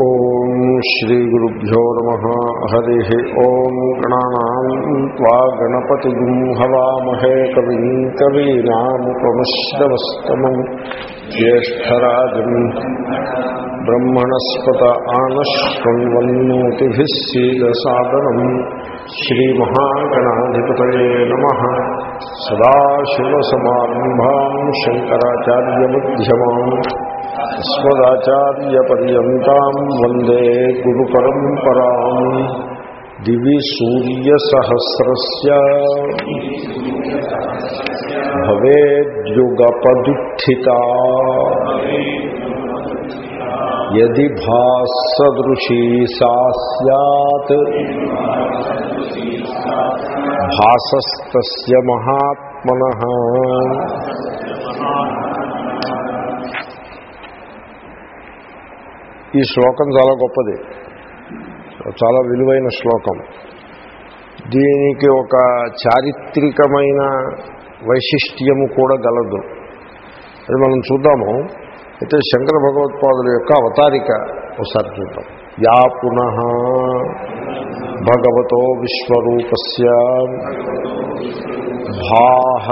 ఓం శ్రీ గురుభ్యో నమ. హరి ఓం గణానాం త్వా గణపతి హవామహే కవిం కవీనాముపమశ్రవస్తమం. జ్యేష్టరాజం బ్రహ్మణస్పత ఆనశ్వన్వన్నోతిభిः సీదసాదనం శ్రీమహాగణాధిపతయే నమ. సదాశివసమారంభాం अस्मदाचार्यपर्यन्ताम् वंदे गुरुपरम्पराम्। दिवि सूर्यसहस्रस्य। भवेद्युगपदुत्थिता। यदि भासदृशी सा स्यात्। भासस्त महात्मनः। ఈ శ్లోకం చాలా గొప్పది. చాలా విలువైన శ్లోకం. దీనికి ఒక చారిత్రికమైన వైశిష్ట్యము కూడా గలదు. అది మనం చూద్దాము. అయితే శంకర భగవత్పాదుల యొక్క అవతారిక ఒకసారి చూద్దాం. యా పునః భగవతో విశ్వరూపస్య భాహ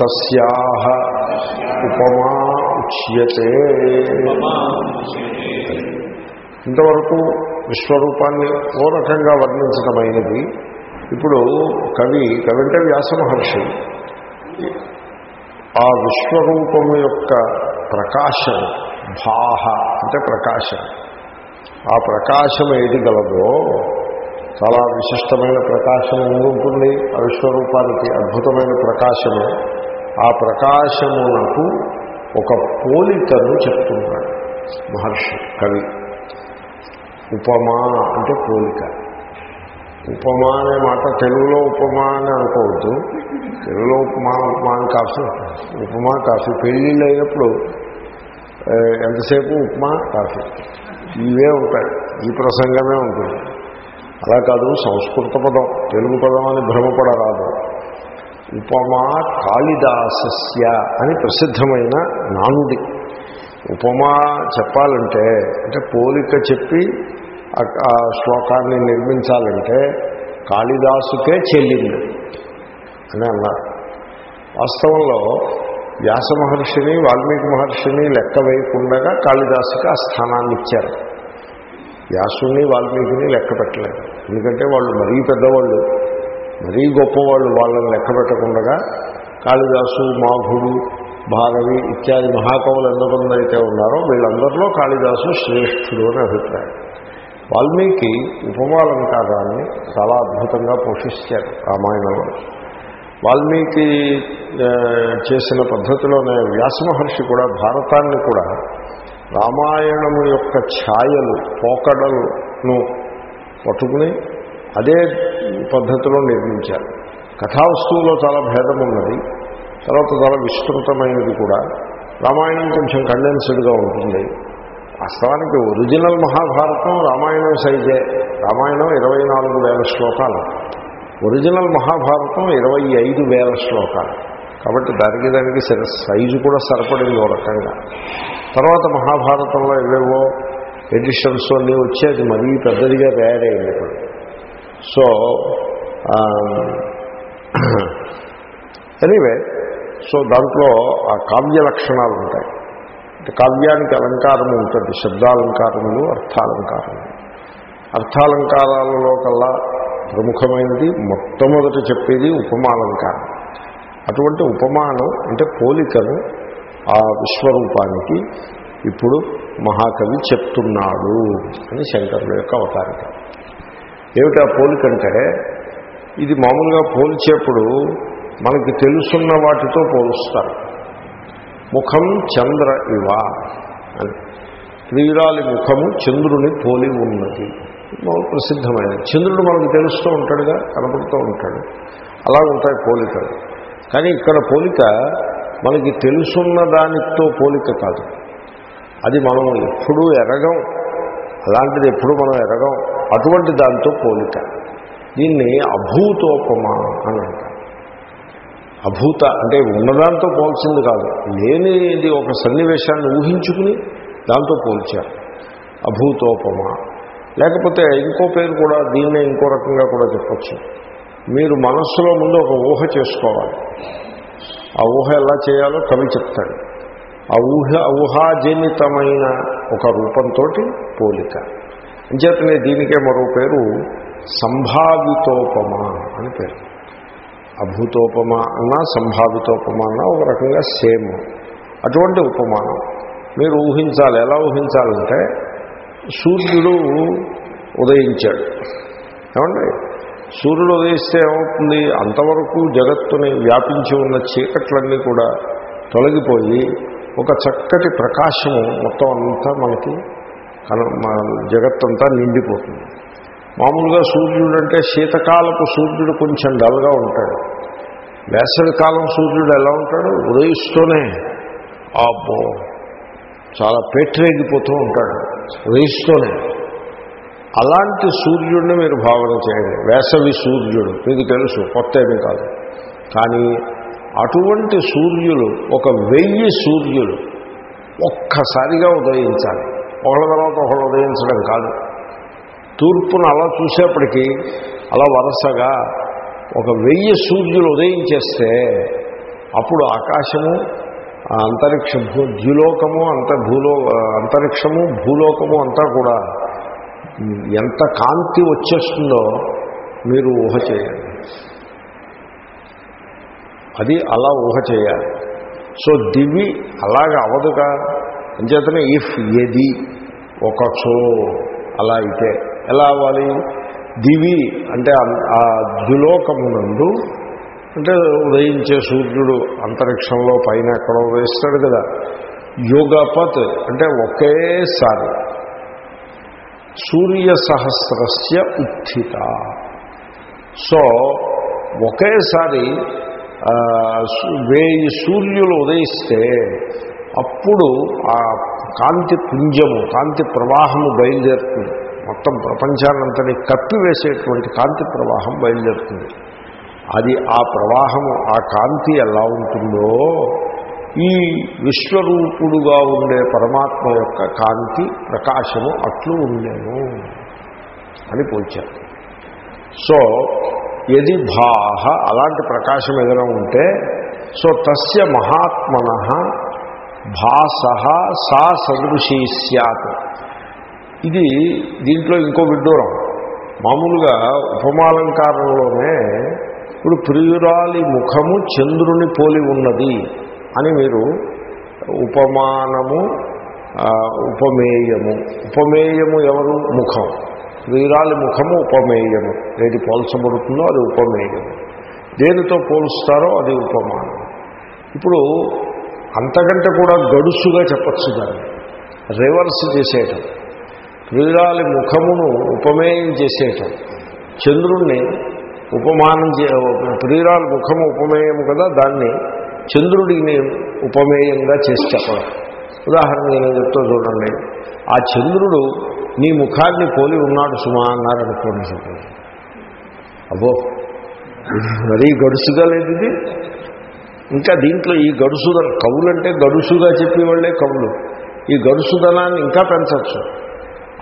తస్యాహ ఉపమా ముచ్యతే ఇంతవరకు విశ్వరూపాన్ని ఓ రకంగా వర్ణించడమైనది ఇప్పుడు కవి కవి అంటే వ్యాస మహర్షి. ఆ విశ్వరూపము యొక్క ప్రకాశం భాహ అంటే ప్రకాశం. ఆ ప్రకాశం ఏది గలదో చాలా విశిష్టమైన ప్రకాశం ఉంటుంది ఆ విశ్వరూపానికి అద్భుతమైన ప్రకాశము. ఆ ప్రకాశమునకు ఒక పోలికను చెప్తున్నాడు మహర్షి కవి. ఉపమా అంటే పోలిక. ఉపమా అనే మాట తెలుగులో ఉపమా అని అనుకోవద్దు. తెలుగులో ఉపమా ఉపమా అని కాఫీ ఉపమా కాఫీ. పెళ్ళిళ్ళు అయినప్పుడు ఎంతసేపు ఉప్మా కాఫీ? ఇవే ఉంటాయి. ఈ ప్రసంగమే ఉంటుంది. అలా కాదు సంస్కృత పదం. తెలుగు పదం అని భ్రమపడరాదు. ఉపమా కాళిదాసస్య అని ప్రసిద్ధమైన నానుడి. ఉపమా చెప్పాలంటే అంటే పోలిక చెప్పి ఆ శ్లోకాన్ని నిర్మించాలంటే కాళిదాసుకే చెల్లింది అని అన్నారు. వాస్తవంలో వ్యాస మహర్షిని వాల్మీకి మహర్షిని లెక్క వేయకుండా కాళిదాసుకి ఆ స్థానాన్ని ఇచ్చారు. వ్యాసుని వాల్మీకిని లెక్క పెట్టలేదు. ఎందుకంటే వాళ్ళు మరీ పెద్దవాళ్ళు. మరీ గొప్పవాళ్ళు వాళ్ళని లెక్క పెట్టకుండా కాళిదాసు మాఘుడు భారవి ఇత్యాది మహాకవులు ఎంతమంది అయితే ఉన్నారో వీళ్ళందరిలో కాళిదాసు శ్రేష్ఠుడు అని అభిప్రాయం. వాల్మీకి ఉపమాలంకారాన్ని చాలా అద్భుతంగా పోషిస్తారు రామాయణంలో. వాల్మీకి చేసిన పద్ధతిలోనే వ్యాసమహర్షి కూడా భారతాన్ని కూడా రామాయణము యొక్క ఛాయలు పోకడలను పట్టుకుని అదే పద్ధతిలో నిర్మించారు. కథావస్తువులో చాలా భేదం ఉన్నది తర్వాత చాలా విస్తృతమైనది కూడా. రామాయణం కొంచెం కండెన్స్డ్గా ఉంటుంది. వాస్తవానికి ఒరిజినల్ మహాభారతం రామాయణం సైజే. రామాయణం ఇరవై నాలుగు వేల శ్లోకాలు. ఒరిజినల్ మహాభారతం ఇరవై ఐదు వేల శ్లోకాలు. కాబట్టి దానికి దానికి సైజు కూడా సరిపడింది ఓ రకంగా. తర్వాత మహాభారతంలో ఏవేవో ఎడిషన్స్ అన్నీ వచ్చేది మరీ పెద్దదిగా తయారైంది ఇప్పుడు సో ఎనీవే సో దాంట్లో ఆ కావ్య లక్షణాలు ఉంటాయి. కావ్యానికి అలంకారం ఉంటుంది శబ్దాలంకారములు అర్థాలంకారములు. అర్థాలంకారాలలో కల్లా ప్రముఖమైనది మొట్టమొదట చెప్పేది ఉపమాలంకారం. అటువంటి ఉపమానం అంటే పోలికను ఆ విశ్వరూపానికి ఇప్పుడు మహాకవి చెప్తున్నాడు అని శంకరుల యొక్క అవతారిక. ఏమిటి ఆ పోలికంటే ఇది మామూలుగా పోల్చేప్పుడు మనకి తెలుసున్న వాటితో పోలుస్తారు. ముఖం చంద్ర ఇవ అని. ప్రియురాలి ముఖము చంద్రుని పోలి ఉన్నది. ప్రసిద్ధమైన. ప్రసిద్ధమైనది చంద్రుడు మనకు తెలుస్తూ ఉంటాడుగా కనపడుతూ ఉంటాడు. అలా ఉంటాయి పోలికలు. కానీ ఇక్కడ పోలిక మనకి తెలుసున్న దానితో పోలిక కాదు. అది మనం ఎప్పుడూ ఎరగం. అలాంటిది ఎప్పుడు మనం ఎరగం. అటువంటి దాంతో పోలిక. దీన్ని అభూతోపమా అని అంటారు. అభూత అంటే ఉన్నదాంతో పోల్చింది కాదు. లేనిది ఒక సన్నివేశాన్ని ఊహించుకుని దాంతో పోల్చారు. అభూతోపమ. లేకపోతే ఇంకో పేరు కూడా దీన్నే ఇంకో రకంగా కూడా చెప్పచ్చు. మీరు మనస్సులో ముందు ఒక ఊహ చేసుకోవాలి. ఆ ఊహ ఎలా చేయాలో కవి చెప్తాడు. ఆ ఊహ ఊహాజనితమైన ఒక రూపంతో పోలిక. అంచేతనే దీనికే మరో పేరు సంభావితోపమ అని పేరు. అభూతోపమ అన్నా సంభావితోపమ అన్నా ఒక రకంగా సేమ్. అటువంటి ఉపమానం. మీరు ఊహించాలి ఎలా ఊహించాలంటే సూర్యుడు ఉదయించాడు. ఏమండి? సూర్యుడు ఉదయిస్తే ఏమవుతుంది? అంతవరకు జగత్తుని వ్యాపించి ఉన్న చీకట్లన్నీ కూడా తొలగిపోయి ఒక చక్కటి ప్రకాశము మొత్తం అంతా మనకి కన జగత్తంతా నిండిపోతుంది. మామూలుగా సూర్యుడు అంటే శీతకాలపు సూర్యుడు కొంచెం డల్గా ఉంటాడు. వేసవి కాలం సూర్యుడు ఎలా ఉంటాడు? ఉదయిస్తూనే అబ్బో చాలా పేట్రేగిపోతూ ఉంటాడు ఉదయిస్తూనే. అలాంటి సూర్యుడిని మీరు భావన చేయండి. వేసవి సూర్యుడు మీకు తెలుసు కొత్త ఏమీ కాదు. కానీ అటువంటి సూర్యులు ఒక వెయ్యి సూర్యులు ఒక్కసారిగా ఉదయించాలి. ఒకళ్ళ తర్వాత ఒకళ్ళు ఉదయించడం కాదు. తూర్పును అలా చూసేప్పటికీ అలా వరుసగా ఒక వెయ్యి సూర్యులు ఉదయించేస్తే అప్పుడు ఆకాశము అంతరిక్ష భూ ద్యులోకము అంత భూలో అంతరిక్షము భూలోకము అంతా కూడా ఎంత కాంతి వచ్చేస్తుందో మీరు ఊహ చేయాలి. అది అలా ఊహ చేయాలి. సో దివి అలాగ అవదుగా. అంచేతనే ఇఫ్ ఎది ఒకచో అలా అయితే ఎలా అవ్వాలి? దివి అంటే ఆ ద్విలోకమునందు అంటే ఉదయించే సూర్యుడు అంతరిక్షంలో పైన ఎక్కడో ఉదయిస్తాడు కదా. యోగపత్ అంటే ఒకేసారి. సూర్య సహస్రస్య ఉత్థిత. సో ఒకేసారి వేయి సూర్యులు ఉదయిస్తే అప్పుడు ఆ కాంతి పుంజము కాంతి ప్రవాహము బయలుదేరుతుంది. మొత్తం ప్రపంచాన్నంతని కప్పివేసేటువంటి కాంతి ప్రవాహం బయలుదేరుతుంది. అది ఆ ప్రవాహము ఆ కాంతి ఎలా ఉంటుందో ఈ విశ్వరూపుడుగా ఉండే పరమాత్మ యొక్క కాంతి ప్రకాశము అట్లు ఉండేను అని పోల్చారు. సో ఎది భాహ అలాంటి ప్రకాశం ఏదైనా ఉంటే సో తస్య మహాత్మన భాస సా సదృశీ సత్ ఇది దీంట్లో ఇంకో విడ్డూరం. మామూలుగా ఉపమాలంకారంలోనే ఇప్పుడు ప్రియురాలి ముఖము చంద్రుని పోలి ఉన్నది అని మీరు ఉపమానము ఉపమేయము. ఉపమేయము ఎవరు? ముఖం. ప్రియురాలి ముఖము ఉపమేయము. ఏది పోల్చబడుతుందో అది ఉపమేయము. దేనితో పోలుస్తారో అది ఉపమానం. ఇప్పుడు అంతకంటే కూడా గడుసుగా చెప్పచ్చు దాన్ని. రివర్స్ చేసేయటం. ప్రియురాలి ముఖమును ఉపమేయం చేసేయటం. చంద్రుణ్ణి ఉపమానం చే ప్రియురాలి ముఖము ఉపమేయము కదా దాన్ని చంద్రుడిని ఉపమేయంగా చేసి చెప్పడం. ఉదాహరణ నేను చెప్తా చూడండి. ఆ చంద్రుడు నీ ముఖాన్ని పోలి ఉన్నాడు సుమా అన్నారు అనుకోండి. అబ్బో మరీ గడుసుగా లేదు ఇది. ఇంకా దీంట్లో ఈ గడుసుదనం కవులంటే గడుసుగా చెప్పేవాళ్ళే కవులు. ఈ గడుసుదనాన్ని ఇంకా పెంచవచ్చు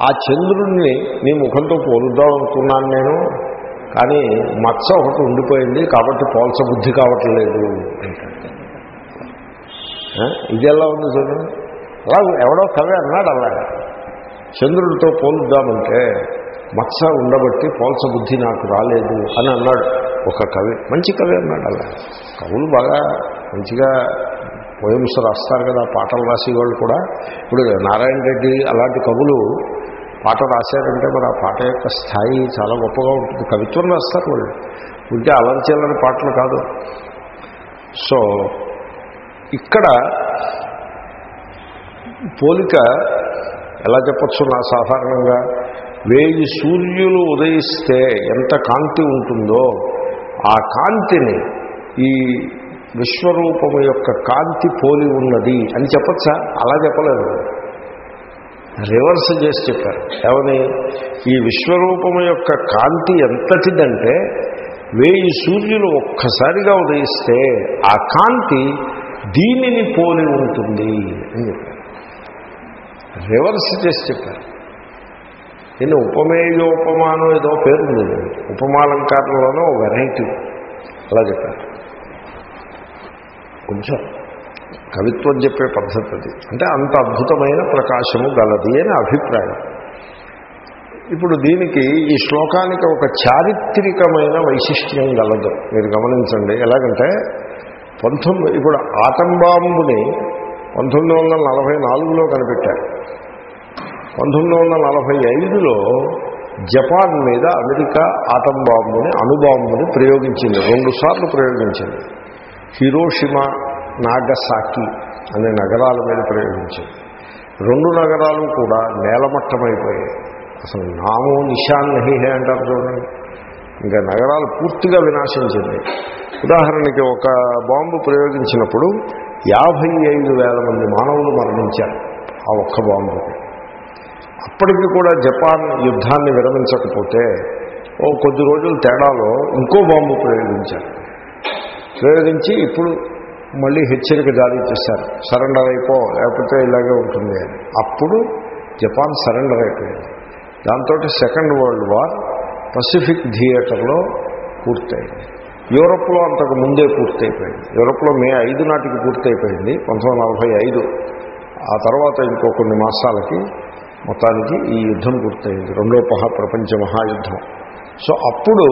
ఆ చంద్రుడిని నీ ముఖంతో పోలుద్దాం అనుకున్నాను నేను కానీ మత్స ఒకటి ఉండిపోయింది కాబట్టి పోల్చబుద్ధి కావట్లేదు. ఇది ఎలా ఉంది చూడండి అలా ఎవడో కవి అన్నాడు అలా. చంద్రుడితో పోలుద్దామంటే మత్స ఉండబట్టి పోల్చబుద్ధి నాకు రాలేదు అని అన్నాడు. ఒక కవి మంచి కవి అన్నాడు అలా. కవులు బాగా మంచిగా పోయమ్స్ రాస్తారు కదా పాటలు రాసేవాళ్ళు కూడా. ఇప్పుడు నారాయణ రెడ్డి అలాంటి కవులు పాట రాశారంటే మరి ఆ పాట యొక్క స్థాయి చాలా గొప్పగా ఉంటుంది. కవిత్వం రాస్తారు వాళ్ళు. ఉంటే అలర్చేలని పాటలు కాదు. సో ఇక్కడ పోలిక ఎలా చెప్పచ్చు నా సాధారణంగా? వేయి సూర్యులు ఉదయిస్తే ఎంత కాంతి ఉంటుందో ఆ కాంతిని ఈ విశ్వరూపము యొక్క కాంతి పోలి ఉన్నది అని చెప్పచ్చా? అలా చెప్పలేదు. రివర్స్ చేసి చెప్పారు. ఏమని? ఈ విశ్వరూపము యొక్క కాంతి ఎంతటిదంటే వేయి సూర్యులు ఒక్కసారిగా ఉదయిస్తే ఆ కాంతి దీనిని పోలి ఉంటుంది అని చెప్పారు. రివర్స్ చేసి చెప్పారు. దీన్ని ఉపమేయోపమానం ఏదో పేరు ఉంది. దీనికి. ఒక వెరైటీ అలా చెప్పారు. కొంచెం కవిత్వం చెప్పే పద్ధతి అది అంటే అంత అద్భుతమైన ప్రకాశము గలది అని అభిప్రాయం. ఇప్పుడు దీనికి ఈ శ్లోకానికి ఒక చారిత్రికమైన వైశిష్ట్యం గలదు. మీరు గమనించండి. ఎలాగంటే పంతొమ్మిది ఇప్పుడు ఆటంబాంబుని పంతొమ్మిది వందల నలభై నాలుగులో కనిపెట్టారు. పంతొమ్మిది వందల నలభై ఐదులో జపాన్ మీద అమెరికా ఆటం బాంబుని అణుబాంబుని ప్రయోగించింది. రెండుసార్లు ప్రయోగించింది. హిరోషిమా నాగసాకి అనే నగరాల మీద ప్రయోగించింది. రెండు నగరాలు కూడా నేలమట్టమైపోయాయి. అసలు నామో నిశాన్ నహిహే అంటారు చూడండి. ఇంకా నగరాలు పూర్తిగా వినాశించింది ఉదాహరణకి ఒక బాంబు ప్రయోగించినప్పుడు యాభై ఐదు వేల మంది మానవులు మరణించారు ఆ ఒక్క బాంబుకి. అప్పటికి కూడా జపాన్ యుద్ధాన్ని విరమించకపోతే ఓ కొద్ది రోజుల తేడాలో ఇంకో బాంబు ప్రయోగించారు ప్రయోగించి ఇప్పుడు మళ్ళీ హెచ్చరిక జారీ చేశారు. సరెండర్ అయిపో లేకపోతే ఇలాగే ఉంటుంది అని. అప్పుడు జపాన్ సరెండర్ అయిపోయింది. దాంతో సెకండ్ వరల్డ్ వార్ పసిఫిక్ థియేటర్లో పూర్తయింది. యూరప్లో అంతకు ముందే పూర్తయిపోయింది. యూరప్లో మే ఐదు నాటికి పూర్తయిపోయింది పంతొమ్మిది నలభై ఐదు. ఆ తర్వాత ఇంకో కొన్ని మాసాలకి మొత్తానికి ఈ యుద్ధం పూర్తయింది. రెండో మహా ప్రపంచ మహాయుద్ధం. సో అప్పుడు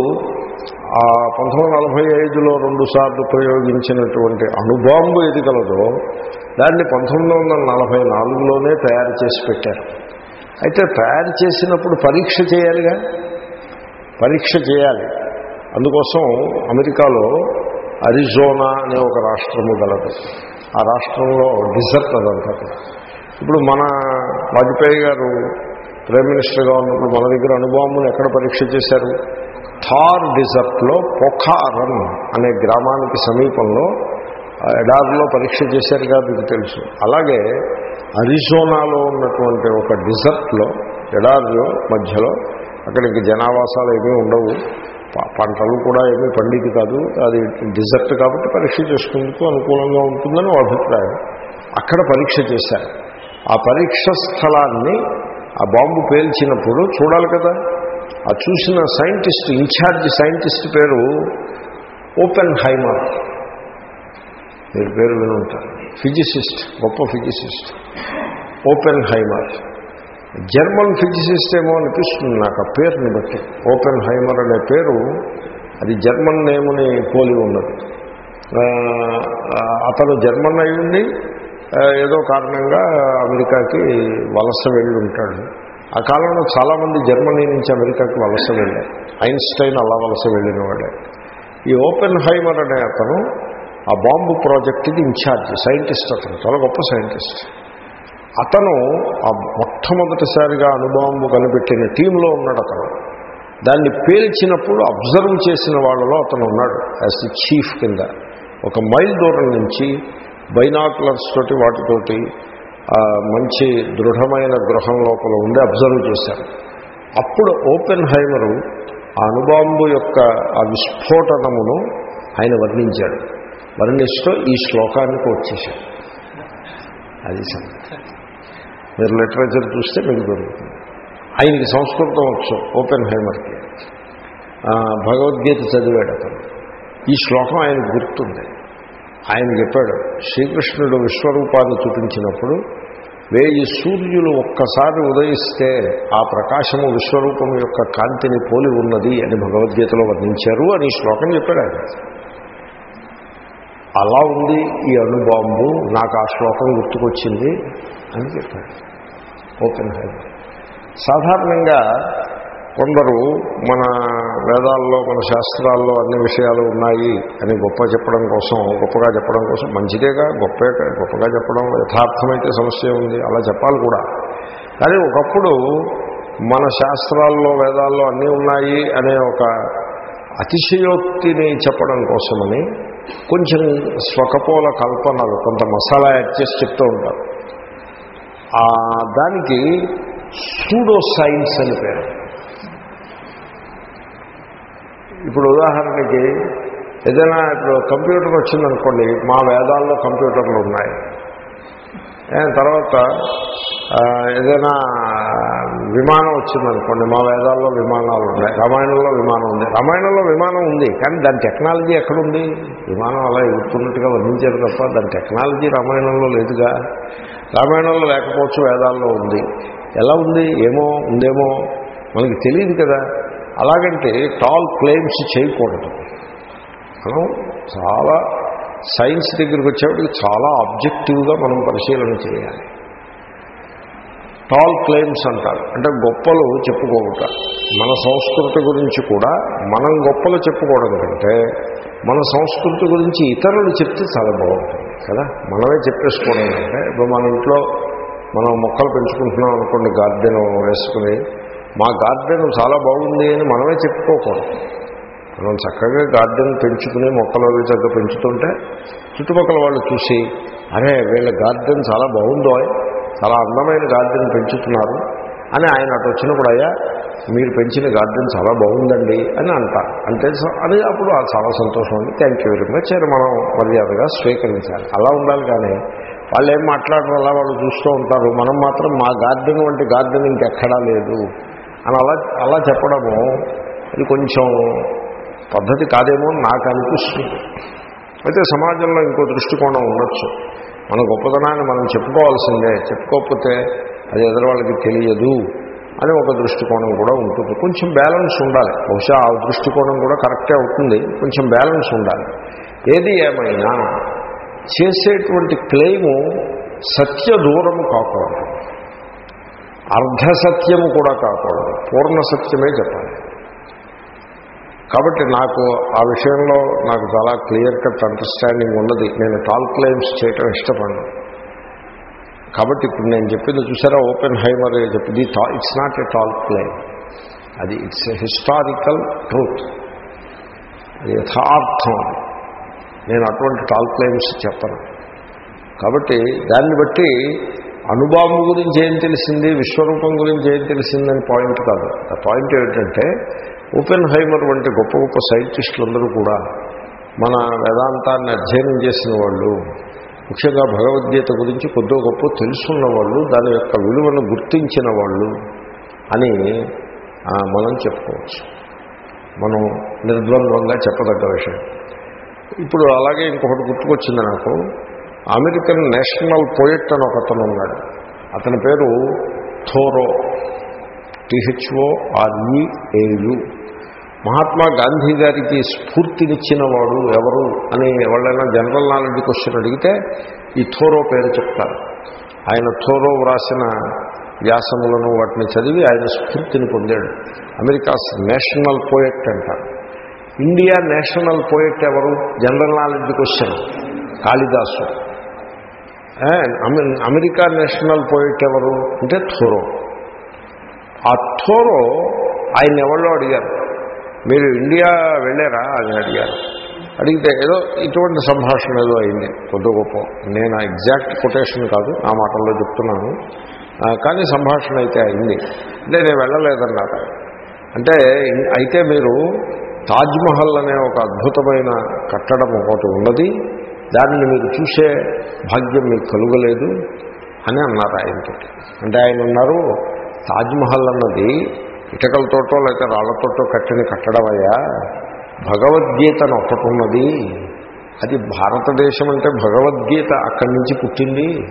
ఆ పంతొమ్మిది నలభై ఐదులో రెండుసార్లు ప్రయోగించినటువంటి అణుబాంబు ఏది కలదో దాన్ని పంతొమ్మిది వందల నలభై నాలుగులోనే తయారు చేసి పెట్టారు. అయితే తయారు చేసినప్పుడు పరీక్ష చేయాలిగా? పరీక్ష చేయాలి. అందుకోసం అమెరికాలో అరిజోనా అనే ఒక రాష్ట్రము గలదు. ఆ రాష్ట్రంలో డిజర్ట్ అదంతా ఇప్పుడు మన వాజ్పేయి గారు ప్రైమ్ మినిస్టర్గా ఉన్నప్పుడు మన దగ్గర అణుబాంబును ఎక్కడ పరీక్ష చేశారు? థార్ డిజర్ట్లో పొఖారన్ అనే గ్రామానికి సమీపంలో ఆ ఎడారిలో పరీక్ష చేశారుగా మీకు తెలుసు. అలాగే అరిజోనాలో ఉన్నటువంటి ఒక డిజర్ట్లో ఎడార్లో మధ్యలో అక్కడికి జనావాసాలు ఏమీ ఉండవు. పంటలు కూడా ఏమీ పండికి కాదు. అది డిజర్ట్ కాబట్టి పరీక్ష చేసుకుందుకు అనుకూలంగా ఉంటుందని అభిప్రాయం. అక్కడ పరీక్ష చేశారు. ఆ పరీక్ష స్థలాన్ని ఆ బాంబు పేల్చినప్పుడు చూడాలి కదా. ఆ చూసిన సైంటిస్ట్ ఇన్ఛార్జ్ సైంటిస్ట్ పేరు ఓపెన్ హైమర్ మీరు పేరు విని ఉంటారు ఫిజిసిస్ట్ గొప్ప physicist. Oppenheimer German physicist ఏమో అనిపిస్తుంది నాకు ఆ పేరుని బట్టి. ఓపెన్ హైమర్ అనే పేరు అది జర్మన్ నేముని పోలి ఉన్నది. అతను జర్మన్ అయ్యుండి ఏదో కారణంగా అమెరికాకి వలస వెళ్ళి ఉంటాడు. ఆ కాలంలో చాలామంది జర్మనీ నుంచి అమెరికాకి వలస వెళ్ళారు. ఐన్స్టైన్ అలా వలస వెళ్ళిన వాడే. ఈ ఓపెన్ హైమర్ అనే అతను ఆ బాంబు ప్రాజెక్ట్కి ఇన్ఛార్జ్ సైంటిస్ట్ అతను చాలా గొప్ప సైంటిస్ట్. అతను ఆ మొట్టమొదటిసారిగా అనుబాంబు కనిపెట్టిన టీంలో ఉన్నాడు అతను. దాన్ని పేల్చినప్పుడు అబ్జర్వ్ చేసిన వాళ్ళలో అతను ఉన్నాడు యాజ్ ది చీఫ్ కింద. ఒక మైల్ దూరం నుంచి బైనాకులర్స్ తోటి వాటితోటి మంచి దృఢమైన గృహం లోపల ఉండి అబ్జర్వ్ చేశారు. అప్పుడు ఓపెన్ హైమరు ఆ అణుబాంబు యొక్క ఆ విస్ఫోటనమును ఆయన వర్ణించాడు. వర్ణిస్తూ ఈ శ్లోకానికి వచ్చేసాడు అది సంగతి. మీరు లిటరేచర్ చూస్తే మీకు దొరుకుతుంది. ఆయనకి సంస్కృతం వచ్చు ఓపెన్ హైమర్కి భగవద్గీత చదివాడు అతను. ఈ శ్లోకం ఆయనకు గుర్తుంది. ఆయన చెప్పాడు శ్రీకృష్ణుడు విశ్వరూపాన్ని చూపించినప్పుడు వేయి సూర్యులు ఒక్కసారి ఉదయిస్తే ఆ ప్రకాశము విశ్వరూపం యొక్క కాంతిని పోలి ఉన్నది అని భగవద్గీతలో వర్ణించారు అని శ్లోకం చెప్పాడు ఆయన. అలా ఉంది ఈ అణుబాంబు నాకు ఆ శ్లోకం గుర్తుకొచ్చింది అని చెప్పాడు. Oppenheimer. సాధారణంగా కొందరు మన వేదాల్లో మన శాస్త్రాల్లో అన్ని విషయాలు ఉన్నాయి అని గొప్ప చెప్పడం కోసం గొప్పగా చెప్పడం కోసం మంచిదేగా గొప్ప గొప్పగా చెప్పడం యథార్థమైతే సమస్య ఉంది అలా చెప్పాలి కూడా. కానీ ఒకప్పుడు మన శాస్త్రాల్లో వేదాల్లో అన్నీ ఉన్నాయి అనే ఒక అతిశయోక్తిని చెప్పడం కోసమని కొంచెం స్వకపోల కల్పనలు కొంత మసాలా యాడ్ చేసి చెప్తూ ఉంటారు. దానికి సూడో సైన్స్ అని పేరు. ఇప్పుడు ఉదాహరణకి ఏదైనా ఇప్పుడు కంప్యూటర్ వచ్చిందనుకోండి మా వేదాల్లో కంప్యూటర్లు ఉన్నాయి. తర్వాత ఏదైనా విమానం వచ్చిందనుకోండి మా వేదాల్లో విమానాలు ఉన్నాయి రామాయణంలో విమానం ఉంది. రామాయణంలో విమానం ఉంది కానీ దాని టెక్నాలజీ ఎక్కడుంది? విమానం అలా ఎగురుతున్నట్టుగా వర్ణించారు తప్ప దాని టెక్నాలజీ రామాయణంలో లేదుగా. రామాయణంలో లేకపోవచ్చు వేదాల్లో ఉంది. ఎలా ఉంది? ఏమో ఉందేమో మనకి తెలియదు కదా. అలాగంటే టాల్ క్లెయిమ్స్ చేయకూడదు. మనం చాలా సైన్స్ దగ్గరికి వచ్చేప్పటికి చాలా ఆబ్జెక్టివ్గా మనం పరిశీలన చేయాలి. టాల్ క్లెయిమ్స్ అంటారు. అంటే గొప్పలు చెప్పుకోవట. మన సంస్కృతి గురించి కూడా మనం గొప్పలు చెప్పుకోవడం కంటే మన సంస్కృతి గురించి ఇతరులు చెప్తే చాలా బాగుంటుంది కదా? మనమే చెప్పేసుకోవడం కంటే ఇప్పుడు మన ఇంట్లో మనం మొక్కలు పెంచుకుంటున్నాం అనుకోండి గార్డెన్ వేసుకుని మా గార్డెన్ చాలా బాగుంది అని మనమే చెప్పుకోకూడదు. మనం చక్కగా గార్డెన్ పెంచుకుని మొక్కలు అవి చక్కగా పెంచుతుంటే చుట్టుపక్కల వాళ్ళు చూసి అరే వీళ్ళ గార్డెన్ చాలా బాగుందో చాలా అందమైన గార్డెన్ పెంచుతున్నారు అని ఆయన అటు వచ్చినప్పుడు అయ్యా మీరు పెంచిన గార్డెన్ చాలా బాగుందండి అని అంటారు. అంటే అది అని అప్పుడు చాలా సంతోషం అండి. థ్యాంక్ యూ వెరీ మచ్ అని మనం మర్యాదగా స్వీకరించాలి. అలా ఉండాలి కానీ వాళ్ళు ఏం మాట్లాడరు అలా వాళ్ళు చూస్తూ ఉంటారు. మనం మాత్రం మా గార్డెన్ వంటి గార్డెన్ ఇంకెక్కడా లేదు. అని అలా అలా చెప్పడము ఇది కొంచెం పద్ధతి కాదేమో అని నాకు అనిపిస్తుంది. అయితే సమాజంలో ఇంకో దృష్టికోణం ఉండొచ్చు. మన గొప్పతనాన్ని మనం చెప్పుకోవాల్సిందే. చెప్పుకోకపోతే అది ఎదురు వాళ్ళకి తెలియదు అని ఒక దృష్టికోణం కూడా ఉంటుంది. కొంచెం బ్యాలెన్స్ ఉండాలి. బహుశా ఆ దృష్టికోణం కూడా కరెక్టే అవుతుంది. కొంచెం బ్యాలెన్స్ ఉండాలి. ఏది ఏమైనా చేసేటువంటి క్లెయిము సత్య దూరము కాకూడదు. అర్ధసత్యము కూడా కాకూడదు. పూర్ణ సత్యమే చెప్పాలి. కాబట్టి నాకు ఆ విషయంలో నాకు చాలా క్లియర్ కట్ అండర్స్టాండింగ్ ఉన్నది. నేను టాల్ క్లెయిమ్స్ చేయటం ఇష్టపడను. కాబట్టి ఇప్పుడు నేను చెప్పింది చూసారా? ఓపెన్ హైమర్ చెప్పింది it's not a tall claim. అది ఇట్స్ ఎ హిస్టారికల్ ట్రూత్. అది యథార్థం నేను అటువంటి టాల్ క్లెయిమ్స్ చెప్పను. కాబట్టి దాన్ని బట్టి అనుభవం గురించి ఏం తెలిసింది? విశ్వరూపం గురించి ఏం తెలిసిందని పాయింట్ కాదు. ఆ పాయింట్ ఏమిటంటే ఓపెన్ హైమర్ వంటి గొప్ప గొప్ప సైంటిస్టులందరూ కూడా మన వేదాంతాన్ని అధ్యయనం చేసిన వాళ్ళు ముఖ్యంగా భగవద్గీత గురించి కొద్దో గొప్ప తెలుసున్న వాళ్ళు దాని యొక్క విలువను గుర్తించిన వాళ్ళు అని మనం చెప్పుకోవచ్చు. మనం నిర్ద్వంద్వంగా చెప్పదగ్గ విషయం. ఇప్పుడు అలాగే ఇంకొకటి గుర్తుకొచ్చింది నాకు అమెరికన్ నేషనల్ పోయిట్ అని ఒకతను ఉన్నాడు. అతని పేరు Thoreau. T H O R E A U Mahatma Gandhi గారికి స్ఫూర్తినిచ్చినవాడు ఎవరు అని ఎవరైనా జనరల్ నాలెడ్జ్ క్వశ్చన్ అడిగితే ఈ థోరో పేరు చెప్తారు. ఆయన థోరో వ్రాసిన వ్యాసములను వాటిని చదివి ఆయన స్ఫూర్తిని పొందాడు. అమెరికాస్ నేషనల్ పోయెట్ అంటారు. ఇండియా నేషనల్ పోయెట్ ఎవరు? General knowledge question Kalidas. America national poet ఎవరు అంటే థోరో ఆ థోరో ఆయన ఎవరో అడిగారు. మీరు ఇండియా వెళ్ళారా అని అడిగారు. అడిగితే ఏదో ఇటువంటి సంభాషణ ఏదో అయింది. కొద్ది గొప్ప. నేను ఎగ్జాక్ట్ కొటేషన్ కాదు ఆ మాటల్లో చెప్తున్నాను. కానీ సంభాషణ అయితే అయింది. అంటే నేను వెళ్ళలేదన్నారు అంటే అయితే మీరు తాజ్మహల్ అనే ఒక అద్భుతమైన కట్టడం ఒకటి ఉన్నది. దానిని మీరు చూసే భాగ్యం మీకు కలుగలేదు అని అన్నారు ఆయనతో అంటే ఆయన ఉన్నారు తాజ్మహల్ అన్నది ఇటకలతోటో లేకపోతే రాళ్ళతోటో కట్టిన కట్టడం అయ్యా భగవద్గీతను ఒకటి ఉన్నది. అది భారతదేశం అంటే భగవద్గీత అక్కడి నుంచి పుట్టింది.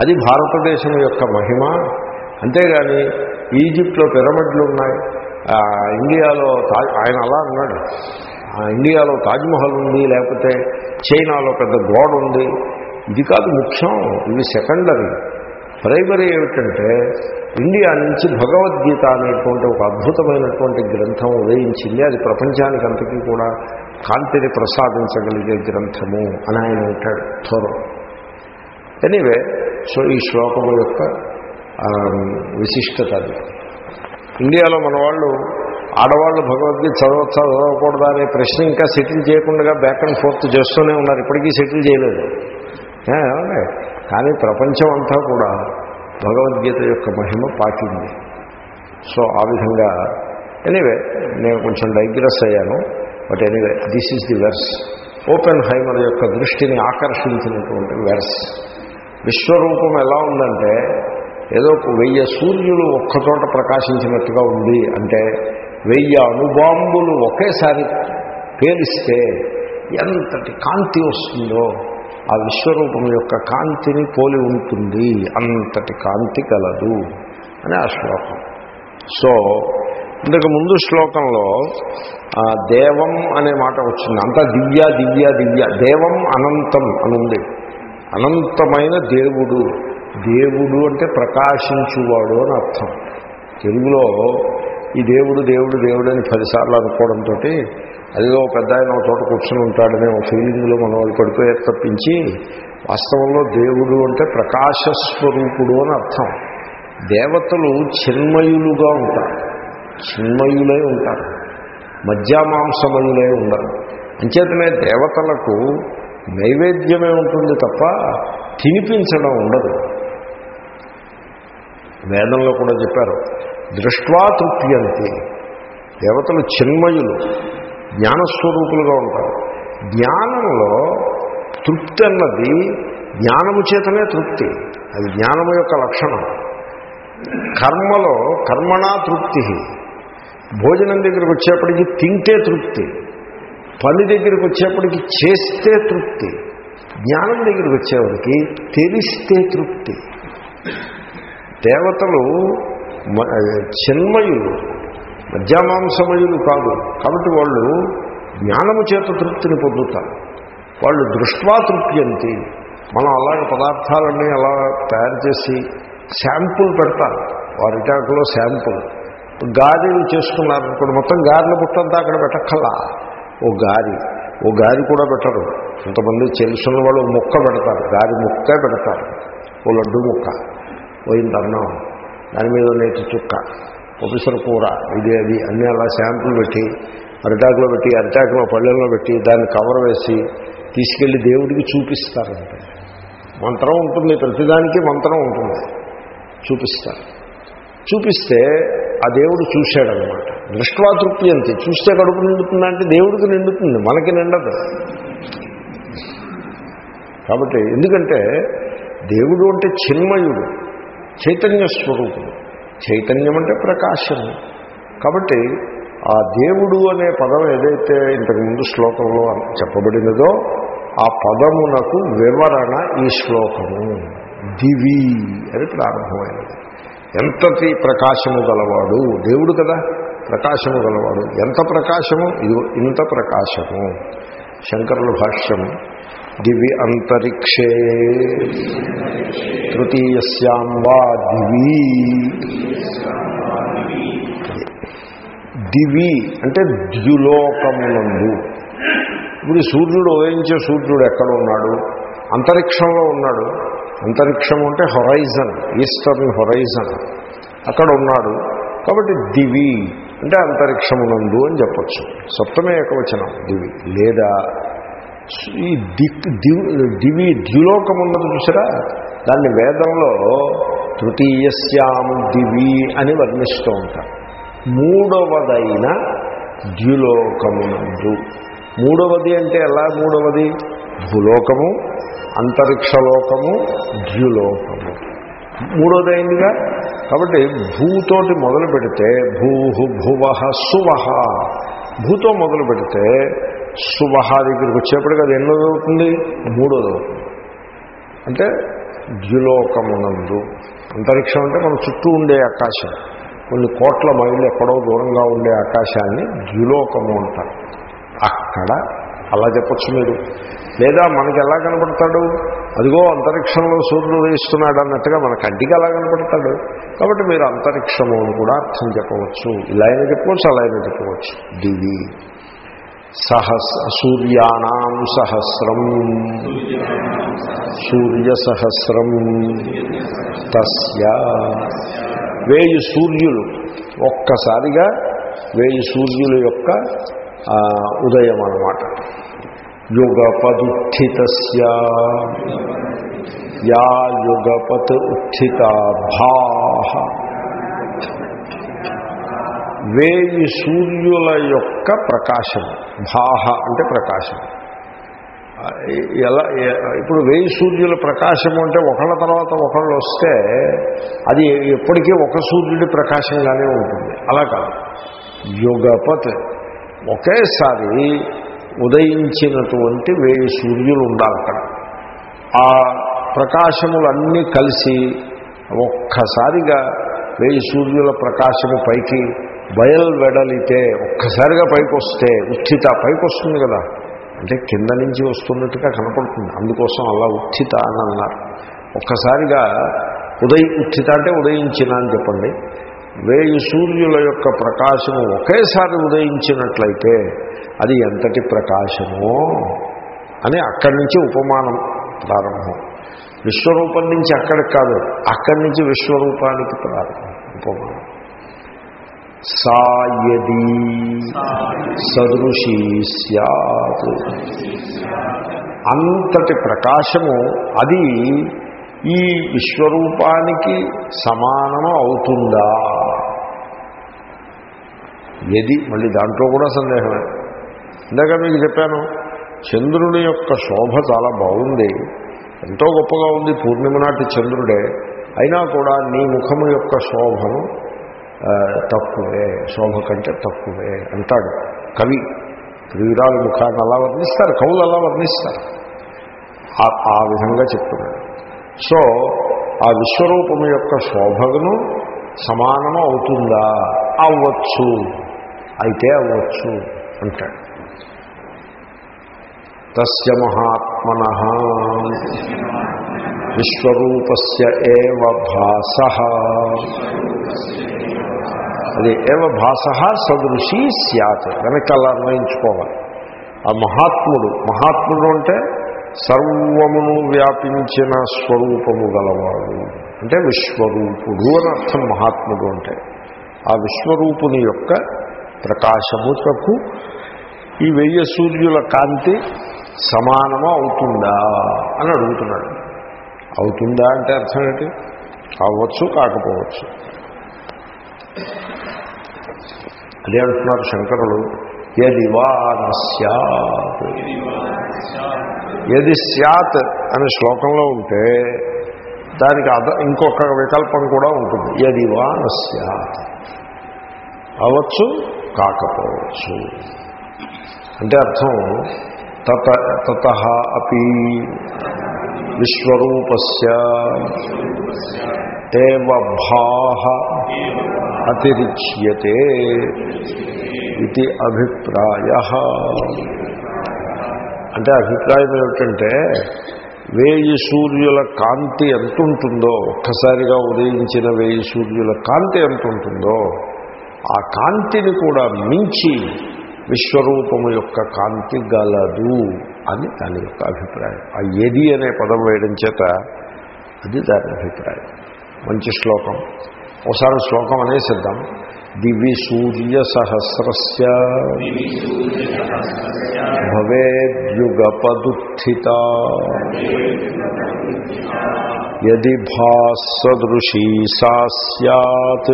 అది భారతదేశం యొక్క మహిమ. అంతేగాని ఈజిప్ట్లో పిరమిడ్లు ఉన్నాయి. ఇండియాలో తాజ్ ఆయన అలా అన్నాడు. ఆ, ఇండియాలో తాజ్మహల్ ఉంది లేకపోతే చైనాలో పెద్ద గోడ ఉంది. ఇది కాదు ముఖ్యం ఇవి సెకండరీ. ప్రైమరీ ఏమిటంటే ఇండియా నుంచి భగవద్గీత అనేటువంటి ఒక అద్భుతమైనటువంటి గ్రంథం ఉదయించింది. అది ప్రపంచానికి అంతకీ కూడా కాంతిని ప్రసాదించగలిగే గ్రంథము అని ఆయన ఉంటాడు త్వరం ఎనీవే సో ఈ శ్లోకము యొక్క విశిష్టత అది. ఇండియాలో మన వాళ్ళు ఆడవాళ్ళు భగవద్గీత చదవచ్చా చదవకూడదా అనే ప్రశ్న ఇంకా సెటిల్ చేయకుండా బ్యాక్ అండ్ ఫోర్త్ చేస్తూనే ఉన్నారు. ఇప్పటికీ సెటిల్ చేయలేదు. ఏమండి? కానీ ప్రపంచం అంతా కూడా భగవద్గీత యొక్క మహిమ పాకింది. సో ఆ విధంగా ఎనీవే నేను కొంచెం డైగ్రెస్ అయ్యాను. But anyway this is the verse Oppenheimer యొక్క దృష్టిని ఆకర్షించినటువంటి వెర్స్ విశ్వరూపం ఎలా ఉందంటే ఏదో వెయ్యి సూర్యులు ఒక్కచోట ప్రకాశించినట్టుగా ఉంది అంటే వెయ్యి అణుబాంబులు ఒకేసారి పేలిస్తే ఎంతటి కాంతి వస్తుందో ఆ విశ్వరూపం యొక్క కాంతిని పోలి ఉంటుంది. అంతటి కాంతి కలదు అని ఆ శ్లోకం. సో ఇంతకు ముందు శ్లోకంలో ఆ, దేవం అనే మాట వచ్చింది. అంతా దివ్య దివ్య దివ్య. దేవం అనంతం అని ఉంది. అనంతమైన దేవుడు. దేవుడు అంటే ప్రకాశించువాడు అని అర్థం. తెలుగులో ఈ దేవుడు దేవుడు దేవుడు అని పదిసార్లు అనుకోవడంతో అదిగో పెద్ద ఆయన ఒక చోట కూర్చొని ఉంటాడనే ఒక ఫీలింగ్లో మనం వాళ్ళు పడిపోయారు తప్పించి వాస్తవంలో దేవుడు అంటే ప్రకాశస్వరూపుడు అని అర్థం. దేవతలు చిన్మయులుగా ఉంటారు. చిన్మయులై ఉంటారు. మధ్యామాంసమయులై ఉండరు. అంచేతనే దేవతలకు నైవేద్యమే ఉంటుంది తప్ప తినిపించడం ఉండదు. వేదంలో కూడా చెప్పారు దృష్ట్వా తృప్యంతి. దేవతలు చిన్మయులు జ్ఞానస్వరూపులుగా ఉంటారు. జ్ఞానంలో తృప్తి అన్నది జ్ఞానము చేతనే తృప్తి. అది జ్ఞానము యొక్క లక్షణం. కర్మలో కర్మణా తృప్తి. భోజనం దగ్గరికి వచ్చేప్పటికి తింటే తృప్తి. పని దగ్గరికి వచ్చేప్పటికి చేస్తే తృప్తి. జ్ఞానం దగ్గరికి వచ్చేవాడికి తెలిస్తే తృప్తి. దేవతలు చిన్మయులు మధ్యామాంసమయులు కాదు. కాబట్టి వాళ్ళు జ్ఞానము చేత తృప్తిని పొందుతారు. వాళ్ళు దృష్ట్వా తృప్యంతి. మనం అలాగే పదార్థాలన్నీ అలా తయారు చేసి శాంపుల్ పెడతారు. వారిటాకులో శాంపుల్. గారెలు చేసుకున్నారనుకోండి మొత్తం గారెల బుట్టంతా అక్కడ పెట్టక్కల్లా ఓ గారి ఓ గారి కూడా పెట్టరు. కొంతమంది తెలుసున్న వాళ్ళు ముక్క పెడతారు. గారి ముక్క పెడతారు. ఓ లడ్డు ముక్క. పోయిన ఇంత అన్నం. దాని మీద నేటి చుక్క. ప్రొఫెసర్ కూర ఇది అది అన్నీ అలా శాంపుల్ పెట్టి అరిటాకులో పెట్టి అరిటాకులో పళ్ళెల్లో పెట్టి దాన్ని కవర్ వేసి తీసుకెళ్ళి దేవుడికి చూపిస్తారంటే. మంత్రం ఉంటుంది ప్రతిదానికి మంత్రం ఉంటుంది. చూపిస్తారు. చూపిస్తే ఆ దేవుడు చూశాడనమాట దృష్టివాతృప్తి అంతే. చూస్తే కడుపు నిండుతుందంటే దేవుడికి నిండుతుంది మనకి నిండదు. కాబట్టి ఎందుకంటే దేవుడు అంటే చిన్మయుడు. చైతన్య స్వరూపుడు చైతన్యం అంటే ప్రకాశము. కాబట్టి ఆ దేవుడు అనే పదం ఏదైతే ఇంతకుముందు శ్లోకంలో చెప్పబడినదో ఆ పదమునకు వివరణ ఈ శ్లోకము. దివి అని ప్రారంభమైనది. ఎంతటి ప్రకాశము గలవాడు? దేవుడు కదా ప్రకాశము గలవాడు. ఎంత ప్రకాశము? ఇది ఇంత ప్రకాశము. శంకరుల భాష్యం దివి అంతరిక్షే. తృతీయస్యాం వా దివి. దివి అంటే ద్యులోకమునందు. ఇప్పుడు సూర్యుడు ఉదయించే సూర్యుడు ఎక్కడ ఉన్నాడు? అంతరిక్షంలో ఉన్నాడు. అంతరిక్షం అంటే హొరైజన్ ఈస్టర్న్ హొరైజన్. అక్కడ ఉన్నాడు. కాబట్టి దివి అంటే అంతరిక్షమునందు అని చెప్పచ్చు. సప్తమే ఏకవచనం దివి. లేదా ఈ దిక్ దివి ద్యులోకం ఉన్నది చూసారా? దాన్ని వేదంలో తృతీయస్యాం దివి అని వర్ణిస్తూ ఉంటారు. మూడవదైన ద్యులోకమునందు. మూడవది అంటే ఎలా? మూడవది భూలోకము అంతరిక్షలోకము ద్యులోకము. మూడోదైందిగా కాబట్టి భూతోటి మొదలు పెడితే భూ భువ సువహ. భూతో మొదలు పెడితే సువహ దగ్గరికి వచ్చేప్పటికి అది ఎన్నోది అవుతుంది మూడోది అవుతుంది అంటే ద్యులోకమునందు అంతరిక్షం అంటే మన చుట్టూ ఉండే ఆకాశం. కొన్ని కోట్ల మైళ్ళు ఎక్కడో దూరంగా ఉండే ఆకాశాన్ని ద్యులోకము అంటారు. అక్కడ అలా చెప్పచ్చు మీరు. లేదా మనకి ఎలా కనపడతాడు? అదిగో అంతరిక్షంలో సూర్యుడు ఉదయిస్తున్నాడు అన్నట్టుగా మన కంటికి ఎలా కనపడతాడు. కాబట్టి మీరు అంతరిక్షము అని కూడా అర్థం చెప్పవచ్చు. ఇలా అయినా చెప్పవచ్చు అలా అయినా చెప్పవచ్చు. దివి. సహస్ సూర్యాణం సహస్రం సూర్యసహస్రం తస్య. వేయి సూర్యులు ఒక్కసారిగా వేయి సూర్యుల యొక్క ఉదయం అన్నమాట. యుగపదుత్థిత యా యుగపత్ ఉత్థిత భా వేయి సూర్యుల యొక్క ప్రకాశం భాహ అంటే ప్రకాశం. ఎలా ఇప్పుడు వేయి సూర్యుల ప్రకాశం అంటే ఒకళ్ళ తర్వాత ఒకళ్ళు వస్తే అది ఎప్పటికీ ఒక సూర్యుడి ప్రకాశంగానే ఉంటుంది. అలా కాదు. యుగపత్ ఒకేసారి ఉదయించినటువంటి వేయి సూర్యులు ఉండాలి అక్కడ. ఆ ప్రకాశములన్నీ కలిసి ఒక్కసారిగా వేయి సూర్యుల ప్రకాశము పైకి బయల్వెడలితే ఒక్కసారిగా పైకి వస్తే ఉత్థిత పైకి వస్తుంది కదా. అంటే కింద నుంచి వస్తున్నట్టుగా కనపడుతుంది. అందుకోసం అలా ఉత్థిత అని అన్నారు. ఒక్కసారిగా ఉదయ ఉత్థిత అంటే ఉదయించిన అని చెప్పండి. వేయి సూర్యుల యొక్క ప్రకాశము ఒకేసారి ఉదయించినట్లయితే అది ఎంతటి ప్రకాశమో అని అక్కడి నుంచి ఉపమానం ప్రారంభం. విశ్వరూపం నుంచి అక్కడికి కాదు అక్కడి నుంచి విశ్వరూపానికి ప్రారంభం. ఉపమానం. సాయదీ. సదృశీ సత్ అంతటి ప్రకాశము అది ఈ విశ్వరూపానికి సమానము అవుతుందా? ఎది మళ్ళీ దాంట్లో కూడా సందేహమే. ఇందాక మీకు చెప్పాను చంద్రుని యొక్క శోభ చాలా బాగుంది. ఎంతో గొప్పగా ఉంది పూర్ణిమ నాటి చంద్రుడే. అయినా కూడా నీ ముఖము యొక్క శోభను తక్కువే శోభ కంటే తక్కువే అంటాడు. కవి ప్రియురాలు ముఖాన్ని అలా వర్ణిస్తారు కవులు అలా వర్ణిస్తారు. ఆ- ఆ విధంగా చెప్తున్నాడు. సో ఆ విశ్వరూపము యొక్క శోభను సమానము అవుతుందా? అవ్వచ్చు. అయితే అవ్వచ్చు అంటాడు. తస్య మహాత్మన. విశ్వరూపస్య ఏవ భాస. అది ఏవ భాస సదృశీ సత్ వెనకాల అన్వయించుకోవాలి. ఆ మహాత్ముడు మహాత్ముడు అంటే సర్వమును వ్యాపించిన స్వరూపము గలవాడు. అంటే విశ్వరూపుడు అని అర్థం మహాత్ముడు అంటే. ఆ విశ్వరూపుని యొక్క ప్రకాశముతకు ఈ వెయ్యి సూర్యుల కాంతి సమానము అవుతుందా అని అడుగుతున్నాడు. అవుతుందా అంటే అర్థం ఏంటి? అవ్వచ్చు కాకపోవచ్చు. అదే అంటున్నారు శంకరులు. ఏది వా నశ్యాత్ యది స్యాత్ అనే శ్లోకంలో ఉంటే దానికి అద ఇంకొక వికల్పం కూడా ఉంటుంది. యది వా సత్ అవచ్చు కాకపోవచ్చు. అంటే అర్థం తత తత అపి విశ్వరూపస్య. ఏవ భాహ అతిరిచ్యతే ఇది అభిప్రాయ. అంటే అభిప్రాయం ఏమిటంటే వేయి సూర్యుల కాంతి ఎంత ఉంటుందో ఒక్కసారిగా ఉదయించిన వేయి సూర్యుల కాంతి ఎంత ఉంటుందో ఆ కాంతిని కూడా మించి విశ్వరూపము యొక్క కాంతి గలదు అని దాని యొక్క అభిప్రాయం. ఆ ఏది అనే పదం వేయడం చేత అది దాని అభిప్రాయం. మంచి శ్లోకం. ఒకసారి శ్లోకం అనేసిద్దాం దివి సూర్య సహస్రస్య భవేద్యుగపదుత్థిత. యది భాసదృశీ సా సత్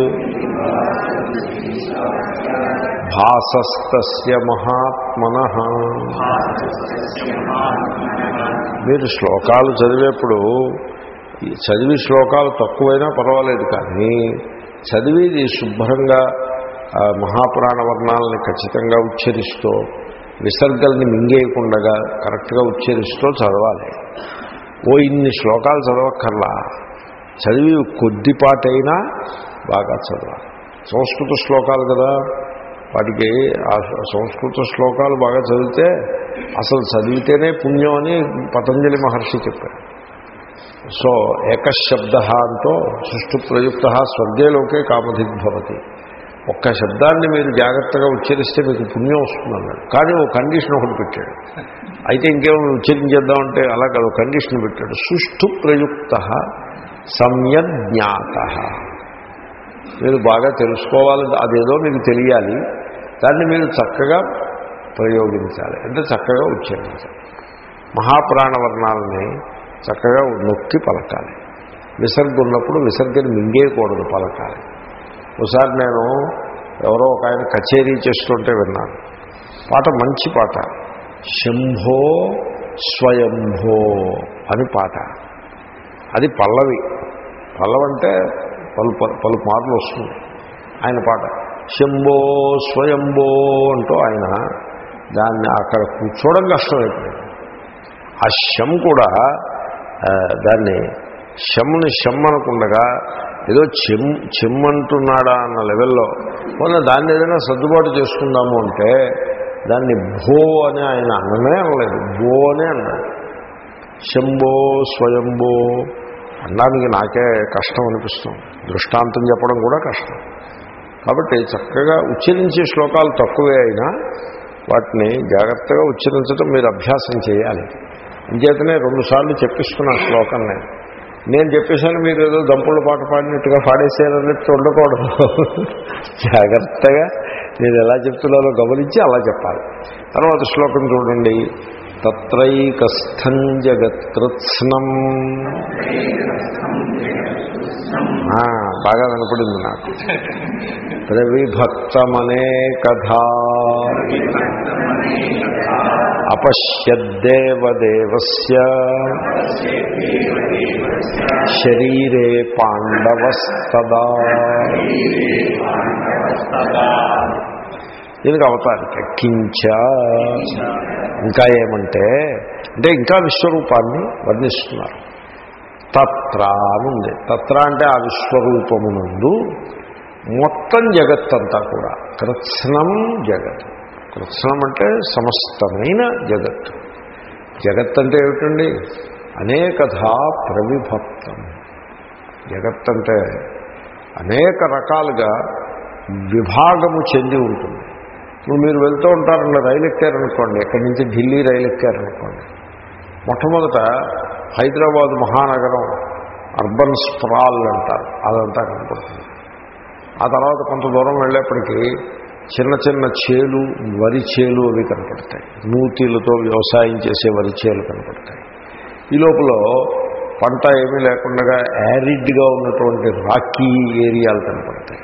భాసస్తస్య మహాత్మన. మీరు శ్లోకాలు చదివేప్పుడు ఈ చదివి శ్లోకాలు తక్కువైనా పర్వాలేదు కానీ చదివేది శుభ్రంగా మహాప్రాణవర్ణాలని మహాపురాణ ఖచ్చితంగా ఉచ్చరిస్తూ విసర్గల్ని మింగేయకుండా కరెక్ట్గా ఉచ్చరిస్తూ చదవాలి. ఓ ఇన్ని శ్లోకాలు చదవక్కర్లా. చదివి కొద్దిపాటైనా బాగా చదవాలి. సంస్కృత శ్లోకాలు కదా. వాటికి ఆ సంస్కృత శ్లోకాలు బాగా చదివితే అసలు చదివితేనే పుణ్యం అని పతంజలి మహర్షి చెప్పారు. సో ఏకశబ్ద అంటూ సుష్టు ప్రయుక్త స్వర్గేలోకే కామధిగ్భవతి. ఒక్క శబ్దాన్ని మీరు జాగ్రత్తగా ఉచ్చరిస్తే మీకు పుణ్యం వస్తుందన్నాడు. కానీ ఓ కండిషన్ ఒకటి పెట్టాడు. అయితే ఇంకేమైనా ఉచ్చరించేద్దామంటే అలా కాదు కండిషన్ పెట్టాడు. సుష్ఠు ప్రయుక్త సమ్యజ్ఞాత మీరు బాగా తెలుసుకోవాలి అదేదో మీకు తెలియాలి. దాన్ని మీరు చక్కగా ప్రయోగించాలి. అంటే చక్కగా ఉచ్చరించాలి. మహాప్రాణ వర్ణాలని చక్కగా నొక్కి పలకాలి. విసర్గ ఉన్నప్పుడు విసర్గని మింగేయకూడదు పలకాలి. ఒకసారి నేను ఎవరో ఒక ఆయన కచేరీ చేస్తుంటే విన్నాను. పాట మంచి పాట. శంభో స్వయంభో అని పాట. అది పల్లవి. పల్లవంటే పలు పలు- పలు మార్లు వస్తుంది. ఆయన పాట. శంభో స్వయంభో అంటూ ఆయన దాన్ని అక్కడ కూర్చోవడం కష్టమైపోయింది. ఆ శం కూడా దాన్ని శమ్ని శమ్ అనకుండగా ఏదో చెమ్ చెమ్మంటున్నాడా అన్న లెవెల్లో మొన్న దాన్ని ఏదైనా సర్దుబాటు చేసుకుందాము అంటే దాన్ని భో అని ఆయన అన్నమే అనలేదు. భో అనే అన్నాడు. శంభో స్వయంభో అనడానికి నాకే కష్టం అనిపిస్తుంది. దృష్టాంతం చెప్పడం కూడా కష్టం. కాబట్టి చక్కగా ఉచ్చరించే శ్లోకాలు తక్కువే అయినా వాటిని జాగ్రత్తగా ఉచ్చరించడం మీరు అభ్యాసం చేయాలి. ఇంచేతనే రెండుసార్లు చెప్పిస్తున్న శ్లోకం నేను నేను చెప్పేశాను మీరు ఏదో దంపుల పాట పాడినట్టుగా పాడేసారన్నట్టు ఉండకూడదు. జాగ్రత్తగా నేను ఎలా చెప్తున్నానో గమనించి అలా చెప్పాలి. తర్వాత శ్లోకం చూడండి. తత్రైకస్థం జగత్కృత్స్నం. బాగా వినపడింది నాకు. ప్రవిభక్తమనే కథా. అపశ్యద్దేవదేవస్య. శరీరే పాండవస్తదా. దీనికి అవతారిక కించ ఇంకా ఏమంటే అంటే ఇంకా విశ్వరూపాన్ని వర్ణిస్తున్నారు. తత్ర అని ఉంది. తత్ర అంటే ఆ విశ్వరూపమునందు మొత్తం జగత్తంతా కూడా కృత్స్నం జగత్. కృత్స్నం అంటే సమస్తమైన జగత్. జగత్ అంటే ఏమిటండి? అనేకధా ప్రవిభక్తం జగత్ అంటే అనేక రకాలుగా విభాగము చెంది ఉంటుంది. ఇప్పుడు మీరు వెళ్తూ ఉంటారండి రైలు ఎక్కారనుకోండి ఎక్కడి నుంచి ఢిల్లీ రైలు ఎక్కారనుకోండి. మొట్టమొదట హైదరాబాద్ మహానగరం అర్బన్ స్ప్రాల్ అంటారు అదంతా కనపడుతుంది. ఆ తర్వాత కొంత దూరం వెళ్ళేప్పటికీ చిన్న చిన్న చేలు వరి చేలు అవి కనపడతాయి. నూతిలతో వ్యవసాయం చేసే వరి చేలు కనపడతాయి. ఈ లోపల పంట ఏమీ లేకుండా యారిడ్గా ఉన్నటువంటి రాకీ ఏరియాలు కనపడతాయి.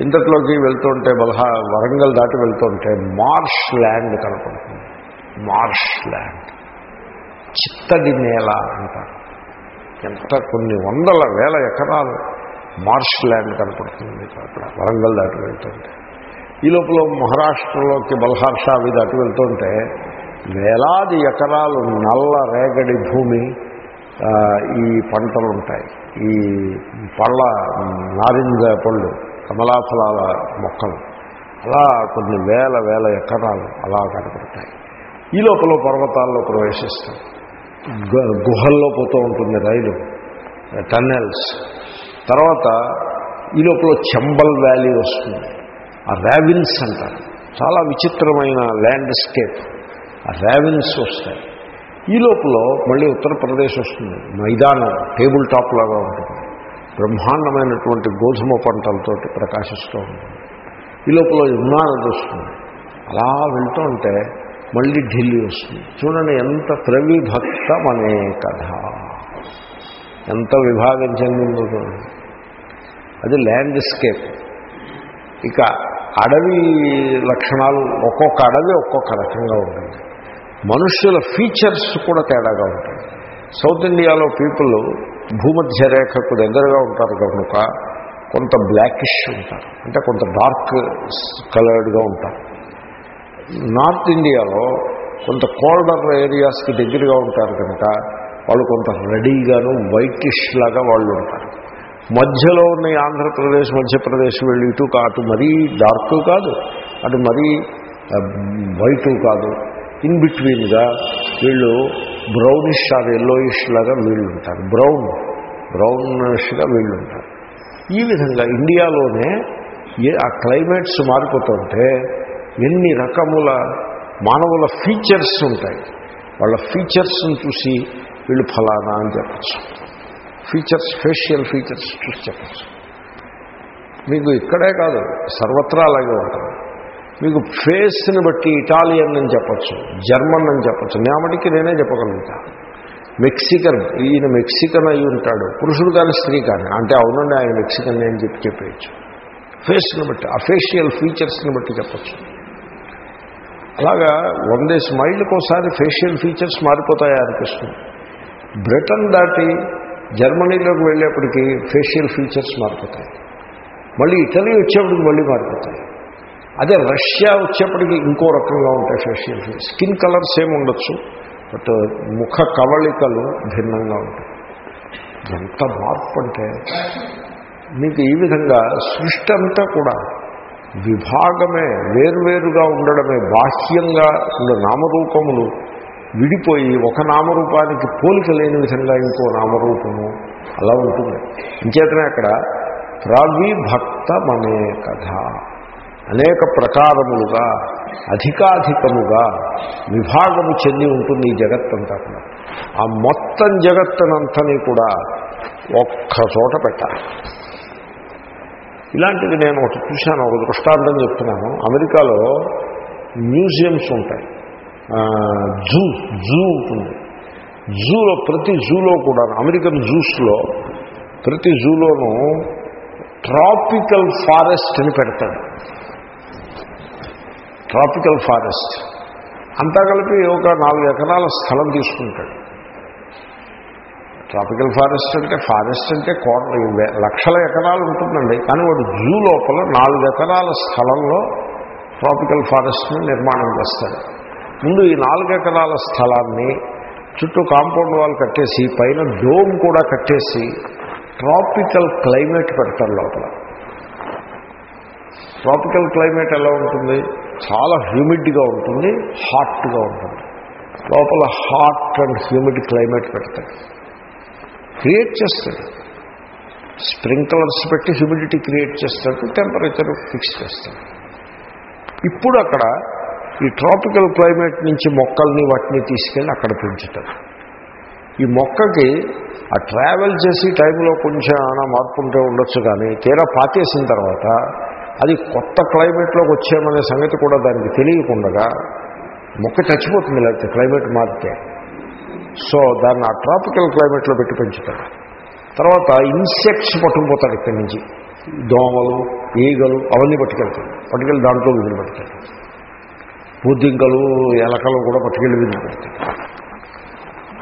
ఇంతట్లోకి వెళ్తుంటే బలహా వరంగల్ దాటి వెళ్తుంటే మార్ష్ ల్యాండ్ కనపడుతుంది. Marsh land. చిత్తడి నేల అంటారు. ఎంత కొన్ని వందల వేల ఎకరాలు మార్ష్ ల్యాండ్ కనపడుతుంది. అక్కడ వరంగల్ దాటి వెళ్తుంటే ఈ లోపల మహారాష్ట్రలోకి బల్హార్ష అవి దాటి వెళ్తుంటే వేలాది ఎకరాలు నల్ల రేగడి భూమి ఈ పంటలు ఉంటాయి ఈ పళ్ళ నారింజ పళ్ళు కమలాఫలాల మొక్కలు. అలా కొన్ని వేల వేల ఎకరాలు అలా కనపడతాయి. ఈ లోపల పర్వతాల్లో ప్రవేశిస్తాం. గుహల్లో పోతూ ఉంటుంది రైలు టన్నెల్స్. తర్వాత ఈ లోపల చంబల్ వ్యాలీ వస్తుంది. ఆ ర్యావిన్స్ అంటారు. చాలా విచిత్రమైన ల్యాండ్స్కేప్ ఆ ర్యావిన్స్ వస్తాయి. ఈ లోపల మళ్ళీ ఉత్తరప్రదేశ్ వస్తుంది. మైదానం టేబుల్ టాప్ లాగా ఉంటుంది. బ్రహ్మాండమైనటువంటి గోధుమ పంటలతోటి ప్రకాశిస్తూ ఉంటుంది. ఈ లోపల యమునా వస్తుంది. అలా వెళ్తూ ఉంటే మళ్ళీ ఢిల్లీ వస్తుంది. చూడండి ఎంత ప్రవిభక్తం అనే కథ. ఎంత విభాగం చెందిందో చూడండి. అది ల్యాండ్స్కేప్ ఇక అడవి లక్షణాలు ఒక్కొక్క అడవి ఒక్కొక్క రకంగా ఉంటుంది మనుష్యుల ఫీచర్స్ కూడా తేడాగా ఉంటాయి. సౌత్ ఇండియాలో పీపుల్ భూమధ్య రేఖకు దగ్గరగా ఉంటారు కనుక కొంత బ్లాకిష్ ఉంటారు. అంటే కొంత డార్క్ కలర్డ్గా ఉంటారు. నార్త్ ఇండియాలో కొంత కోల్డర్ ఏరియాస్కి దగ్గరగా ఉంటారు కనుక వాళ్ళు కొంత రెడీగాను వైటిష్ లాగా వాళ్ళు ఉంటారు. మధ్యలో ఉన్న ఆంధ్రప్రదేశ్ మధ్యప్రదేశ్ వెళ్ళి ఇటు అటు మరీ డార్క్ కాదు అటు మరీ వైటు కాదు. ఇన్ బిట్వీన్గా వీళ్ళు బ్రౌనిష్ ఆర్ ఎల్లోయిష్ లాగా వీళ్ళు ఉంటారు బ్రౌన్ బ్రౌనిష్గా వీళ్ళు ఉంటారు ఈ విధంగా ఇండియాలోనే ఏ ఆ క్లైమేట్స్ మారిపోతుంటే ఎన్ని రకముల మానవుల ఫీచర్స్ ఉంటాయి. వాళ్ళ ఫీచర్స్ని చూసి వీళ్ళు ఫలానా అని చెప్పచ్చు. ఫీచర్స్ ఫేషియల్ ఫీచర్స్ చూసి చెప్పచ్చు మీకు ఇక్కడే కాదు సర్వత్రా అలాగే ఉంటుంది. మీకు ఫేస్ని బట్టి ఇటాలియన్ అని చెప్పచ్చు జర్మన్ అని చెప్పచ్చు నేమటికి నేనే చెప్పగలుగుతా. మెక్సికన్ ఈయన మెక్సికన్ అయి ఉంటాడు పురుషుడు కానీ స్త్రీ కానీ అంటే అవునండి ఆయన మెక్సికన్ అని చెప్పి చెప్పేయచ్చు. ఫేస్ని బట్టి ఆ ఫేషియల్ ఫీచర్స్ని బట్టి చెప్పచ్చు. అలాగా వందేసి మైళ్ళకి ఒకసారి ఫేషియల్ ఫీచర్స్ మారిపోతాయా అనిపిస్తుంది బ్రిటన్ దాటి జర్మనీలోకి వెళ్ళేప్పటికీ ఫేషియల్ ఫీచర్స్ మారిపోతాయి. మళ్ళీ ఇటలీ వచ్చేప్పటికి మళ్ళీ మారిపోతాయి. అదే రష్యా వచ్చేప్పటికి ఇంకో రకంగా ఉంటాయి facial features. Skin colour same ఉండొచ్చు బట్ ముఖ కవళికలు భిన్నంగా ఉంటాయి. ఎంత మార్పు అంటే మీకు ఈ విధంగా సృష్టి అంతా కూడా విభాగమే వేరువేరుగా ఉండడమే బాహ్యంగా ఉండే నామరూపములు విడిపోయి ఒక నామరూపానికి పోలిక లేని విధంగా ఇంకో నామరూపము అలా ఉంటుంది. ఇంచేతనే అక్కడ ప్రవిభక్తమనే కథ. అనేక ప్రకారములుగా అధికాధికముగా విభాగము చెంది ఉంటుంది ఈ జగత్తంతా కూడా. ఆ మొత్తం జగత్తునంతని కూడా ఒక్క చోట పెట్టాలి. ఇలాంటిది నేను ఒకటి చూశాను ఒక దృష్టాంతం చెప్తున్నాను. అమెరికాలో మ్యూజియంస్ ఉంటాయి. జూ జూ ఉంటుంది జూలో ప్రతి జూలో కూడా అమెరికన్ జూస్లో ప్రతి జూలోనూ ట్రాపికల్ ఫారెస్ట్ అని పెడతాడు ట్రాపికల్ ఫారెస్ట్. అంతా కలిపి ఒక నాలుగు ఎకరాల స్థలం తీసుకుంటాడు. ట్రాపికల్ ఫారెస్ట్ అంటే ఫారెస్ట్ అంటే కోట్ల లక్షల ఎకరాలు ఉంటుందండి. కానీ వాడు జూ లోపల నాలుగు ఎకరాల స్థలంలో ట్రాపికల్ ఫారెస్ట్ని నిర్మాణం చేస్తాడు. ముందు ఈ నాలుగు ఎకరాల స్థలాన్ని చుట్టూ కాంపౌండ్ వాల్ కట్టేసి పైన డోమ్ కూడా కట్టేసి ట్రాపికల్ క్లైమేట్ పెడతారు లోపల. ట్రాపికల్ క్లైమేట్ ఎలా ఉంటుంది? చాలా హ్యూమిడ్గా ఉంటుంది హాట్గా ఉంటుంది. లోపల హాట్ అండ్ హ్యూమిడ్ క్లైమేట్ పెడతాడు క్రియేట్ చేస్తాడు స్ప్రింక్లర్స్ పెట్టి హ్యూమిడిటీ క్రియేట్ చేస్తాడు టెంపరేచర్ ఫిక్స్ చేస్తాడు ఇప్పుడు అక్కడ ఈ ట్రాపికల్ క్లైమేట్ నుంచి మొక్కల్ని వాటిని తీసుకెళ్ళి అక్కడ పెంచుతాడు ఈ మొక్కకి ఆ ట్రావెల్ చేసి టైంలో కొంచెం ఏమైనా మార్పు ఉంటే ఉండొచ్చు కానీ తీరా పాతేసిన తర్వాత అది కొత్త క్లైమేట్లోకి వచ్చామనే సంగతి కూడా దానికి తెలియకుండా మొక్క చచ్చిపోతుంది లేకపోతే క్లైమేట్ మారితే. సో దాన్ని ఆ ట్రాపికల్ క్లైమేట్లో పెట్టి పెంచుతాడు తర్వాత ఇన్సెక్ట్స్ పట్టుకుపోతాడు ఇక్కడి నుంచి. దోమలు ఈగలు అవన్నీ పట్టుకెళ్తాడు పట్టుకెళ్ళి దాంట్లో వీళ్ళు పెడతాడు బుద్ధింకలు ఎలకలు కూడా పట్టుకెళ్ళి వీలు పెడతాడు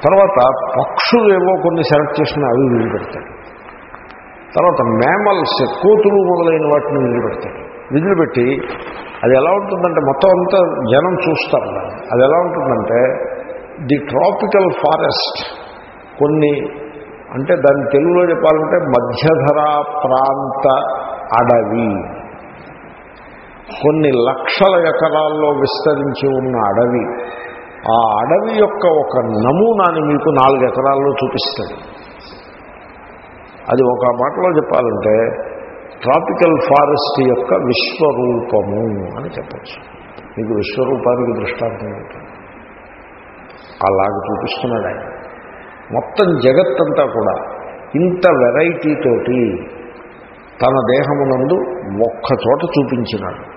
తర్వాత పక్షులు ఏవో కొన్ని సెలెక్ట్ చేసిన అవి వీలు పెడతాయి. తర్వాత మేమల్స్ కోతులు మొదలైన వాటిని వీలు పెడతాయి. విధులు పెట్టి అది ఎలా ఉంటుందంటే మొత్తం అంతా జనం చూస్తారు. అది ఎలా ఉంటుందంటే ది ట్రాపికల్ ఫారెస్ట్ కొన్ని అంటే దాన్ని తెలుగులో చెప్పాలంటే మధ్యధరా ప్రాంత అడవి. కొన్ని లక్షల ఎకరాల్లో విస్తరించి ఉన్న అడవి. ఆ అడవి యొక్క ఒక నమూనాని మీకు నాలుగు ఎకరాల్లో చూపిస్తాడు అది ఒక మాటలో చెప్పాలంటే ట్రాపికల్ ఫారెస్ట్ యొక్క విశ్వరూపము అని చెప్పచ్చు. మీకు విశ్వరూపానికి దృష్టాంతం ఉంటుంది. అలాగ చూపిస్తున్నాడు ఆయన. మొత్తం జగత్తంతా కూడా ఇంత వెరైటీతోటి తన దేహమునందు ఒక్క చోట చూపించినాడు.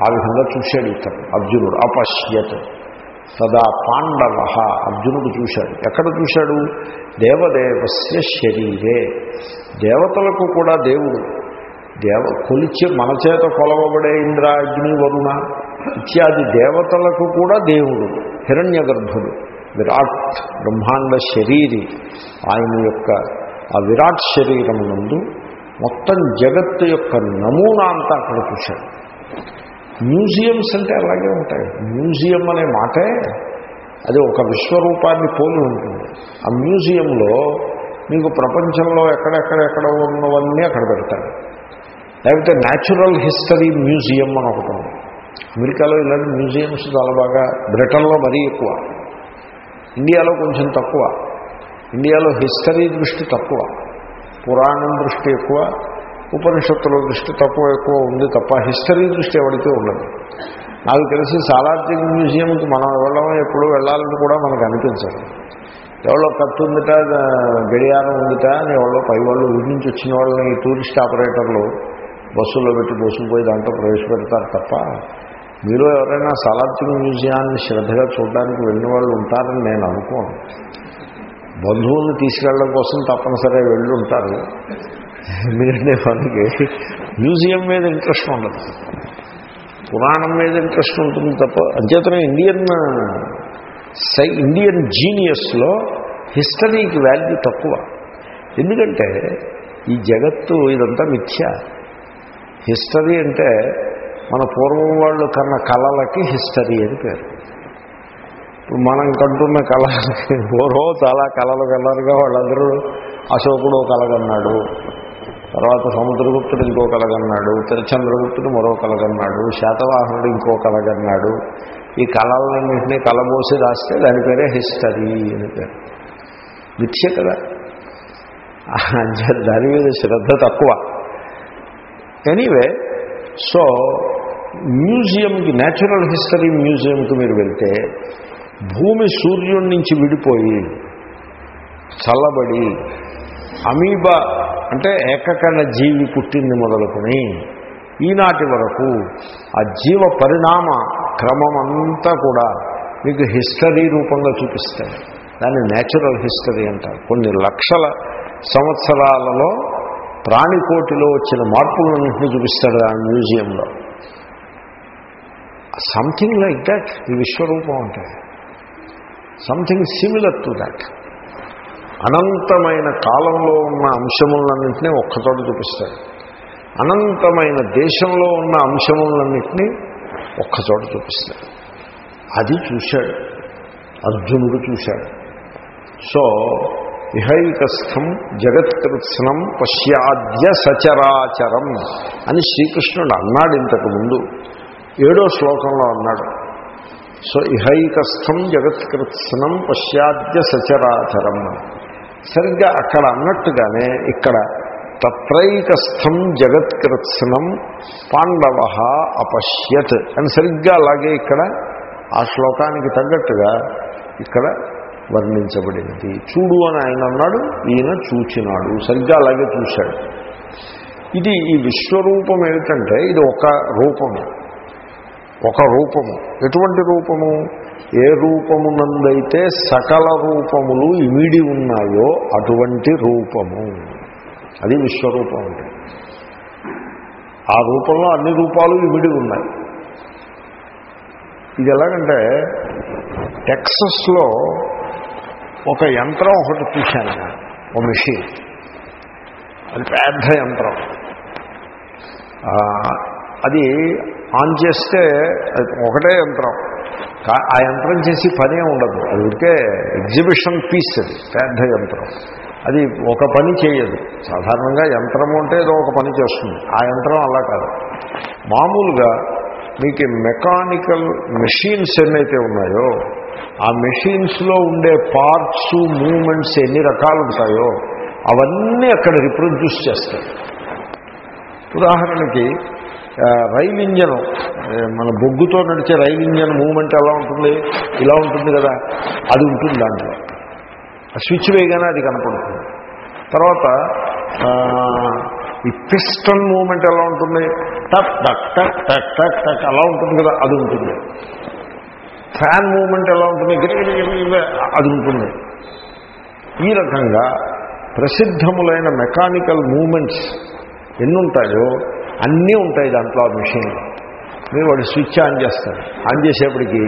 ఆ విధంగా చూశాడు ఇతను అర్జునుడు. అపశ్యత్. సదా పాండవ. అర్జునుడు చూశాడు. ఎక్కడ చూశాడు? దేవదేవస్య శరీరే. దేవతలకు కూడా దేవుడు. దేవ కొలిచే మన చేత కొలవబడే ఇంద్ర అగ్ని వరుణ ఇత్యాది దేవతలకు కూడా దేవుడు. హిరణ్య గర్భుడు విరాట్ బ్రహ్మాండ శరీరి. ఆయన యొక్క ఆ విరాట్ శరీరం నందు మొత్తం జగత్తు యొక్క నమూనా అంతా అక్కడ చూశాడు. మ్యూజియంస్ అంటే అలాగే ఉంటాయి. మ్యూజియం అనే మాటే అది ఒక విశ్వరూపాన్ని పోలి ఉంటుంది. ఆ మ్యూజియంలో మీకు ప్రపంచంలో ఎక్కడెక్కడెక్కడ ఉన్నవన్నీ అక్కడ పెడతారు. లేకపోతే న్యాచురల్ హిస్టరీ మ్యూజియం అని ఒకటి ఉంది. అమెరికాలో ఇలాంటి మ్యూజియంస్ చాలా బాగా బ్రిటన్లో మరీ ఎక్కువ. ఇండియాలో కొంచెం తక్కువ. ఇండియాలో హిస్టరీ దృష్టి తక్కువ. పురాణం దృష్టి ఎక్కువ. ఉపనిషత్తుల దృష్టి తక్కువ ఎక్కువ ఉంది తప్ప హిస్టరీ దృష్టి ఎవరికీ ఉండదు. నాకు తెలిసి సాలార్జింగ్ మ్యూజియంకి మనం వెళ్ళడం ఎప్పుడు వెళ్ళాలని కూడా మనకు అనిపించదు. ఎవరో కత్తు ఉందిట గడియారం ఉందిట అని ఎవరో పై వాళ్ళు ఊరి నుంచి వచ్చిన వాళ్ళని టూరిస్ట్ ఆపరేటర్లు బస్సులో పెట్టి పోసుకుపోయి దాంట్లో ప్రవేశపెడతారు తప్ప మీరు ఎవరైనా సాలార్జింగ్ మ్యూజియాన్ని శ్రద్ధగా చూడడానికి వెళ్ళిన వాళ్ళు ఉంటారని నేను అనుకోను. బంధువుల్ని తీసుకెళ్ళడం కోసం తప్పనిసరిగా వెళ్ళి ఉంటారు ఎందుకంటే వాళ్ళకి మ్యూజియం మీద ఇంట్రెస్ట్ ఉండదు. పురాణం మీద ఇంట్రెస్ట్ ఉంటుంది తప్ప అంచేతనే ఇండియన్ సై ఇండియన్ జీనియస్లో హిస్టరీకి వాల్యూ తక్కువ. ఎందుకంటే ఈ జగత్తు ఇదంతా మిథ్య. హిస్టరీ అంటే మన పూర్వం వాళ్ళు కన్న కళలకి హిస్టరీ అని పేరు. ఇప్పుడు మనం కంటున్న కళ పూర్వం చాలా కళలు కలరుగా వాళ్ళందరూ అశోకుడు కలగన్నాడు తర్వాత సముద్రగుప్తుడు ఇంకో కలగన్నాడు తిరుచంద్రగుప్తుడు మరో కలగన్నాడు శాతవాహనుడు ఇంకో కలగన్నాడు. ఈ కళలన్నింటినీ కలబోసి రాస్తే దాని పేరే హిస్టరీ అని పేరు. మిథ్య కదా? దాని మీద శ్రద్ధ తక్కువ. ఎనీవే సో మ్యూజియంకి న్యాచురల్ హిస్టరీ మ్యూజియంకి మీరు వెళ్తే భూమి సూర్యుడి నుంచి విడిపోయి చల్లబడి అమీబా అంటే ఏకకణ జీవి పుట్టింది మొదలుకొని ఈనాటి వరకు ఆ జీవ పరిణామ క్రమం అంతా కూడా మీకు హిస్టరీ రూపంగా చూపిస్తాయి. దాన్ని నేచురల్ హిస్టరీ అంటారు. కొన్ని లక్షల సంవత్సరాలలో ప్రాణికోటిలో వచ్చిన మార్పులన్నింటినీ చూపిస్తాడు ఆ మ్యూజియంలో. సంథింగ్ లైక్ దట్ ఈ విశ్వరూపం అంటే. సంథింగ్ సిమిలర్ టు దట్ అనంతమైన కాలంలో ఉన్న అంశములన్నింటినీ ఒక్కచోట చూపిస్తాడు అనంతమైన దేశంలో ఉన్న అంశములన్నింటినీ ఒక్కచోట చూపిస్తాడు అది చూశాడు. అర్జునుడు చూశాడు. సో ఇహైకస్థం జగత్కృత్స్నం పశ్చాద్య సచరాచరం అని శ్రీకృష్ణుడు అన్నాడు ఇంతకు ముందు. ఏడో శ్లోకంలో అన్నాడు. సో ఇహైకస్థం జగత్కృత్స్నం పశ్చాద్య సచరాచరం. అని సరిగ్గా అక్కడ అన్నట్టుగానే ఇక్కడ తత్రైకస్థం జగత్కృత్సనం పాండవ అపశ్యత్ అని సరిగ్గా అలాగే ఇక్కడ ఆ శ్లోకానికి తగ్గట్టుగా ఇక్కడ వర్ణించబడినది. చూడు అని ఆయన అన్నాడు ఈయన చూచినాడు సరిగ్గా అలాగే చూశాడు. ఇది ఈ విశ్వరూపం ఏమిటంటే ఇది ఒక రూపము. ఒక రూపము. ఎటువంటి రూపము? ఏ రూపమునందైతే సకల రూపములు ఇమిడి ఉన్నాయో అటువంటి రూపము. అది విశ్వరూపం అంటే. ఆ రూపంలో అన్ని రూపాలు ఇమిడి ఉన్నాయి. ఇది ఎలాగంటే టెక్సస్లో ఒక యంత్రం ఒకటి చూశాను ఒక మెషిన్. అది పెద్ద యంత్రం. అది ఆన్ చేస్తే అది ఒకటే యంత్రం. ఆ యంత్రం చేసి పనే ఉండదు. అది ఉడికే ఎగ్జిబిషన్ పీస్ అది పెద్ద యంత్రం. అది ఒక పని చేయదు. సాధారణంగా యంత్రం అంటే ఏదో ఒక పని చేస్తుంది. ఆ యంత్రం అలా కాదు. మామూలుగా మీకు మెకానికల్ మెషిన్స్ ఎన్నైతే ఉన్నాయో ఆ మెషిన్స్లో ఉండే పార్ట్స్ మూమెంట్స్ ఎన్ని రకాలు ఉంటాయో అవన్నీ అక్కడ రిప్రొడ్యూస్ చేస్తాయి. ఉదాహరణకి రైలు ఇంజన్. మన బొగ్గుతో నడిచే రైలు ఇంజన్ మూమెంట్ ఎలా ఉంటుంది? ఇలా ఉంటుంది కదా. అది ఉంటుంది దాంట్లో. స్విచ్ వేయగానే అది కనపడుతుంది. తర్వాత ఈ పిస్టన్ మూమెంట్ ఎలా ఉంటుంది? టక్ టక్ టక్ టక్ టక్ టక్ అలా ఉంటుంది కదా అది ఉంటుంది. ఫ్యాన్ మూమెంట్ ఎలా ఉంటుంది? అది ఉంటుంది. ఈ రకంగా ప్రసిద్ధములైన మెకానికల్ మూమెంట్స్ ఎన్ని ఉంటాయో అన్నీ ఉంటాయి దాంట్లో ఆ మెషిన్లో మీరు వాడు స్విచ్ ఆన్ చేస్తారు ఆన్ చేసేప్పటికి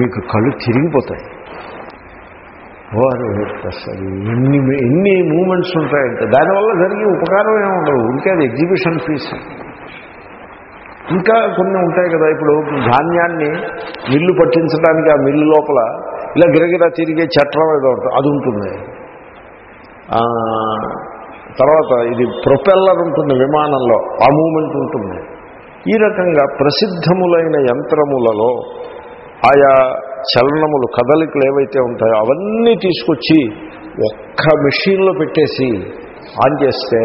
మీకు కళ్ళు తిరిగిపోతాయి. వారు అసలు ఎన్ని ఎన్ని మూమెంట్స్ ఉంటాయంటే. దానివల్ల జరిగే ఉపకారం ఏమి ఉండదు ఉంటే అది ఎగ్జిబిషన్ ఫీజు ఇంకా కొన్ని ఉంటాయి కదా ఇప్పుడు ధాన్యాన్ని మిల్లు పట్టించడానికి ఆ మిల్లు లోపల ఇలా గిరగిరా తిరిగే చట్టం ఏదో ఉంటుంది. అది ఉంటుంది. తర్వాత ఇది ప్రొపెల్లర్ ఉంటుంది విమానంలో ఆ మూమెంట్ ఉంటుంది. ఈ రకంగా ప్రసిద్ధములైన యంత్రములలో ఆయా చలనములు కదలికలు ఏవైతే ఉంటాయో అవన్నీ తీసుకొచ్చి ఒక్క మిషన్లో పెట్టేసి ఆన్ చేస్తే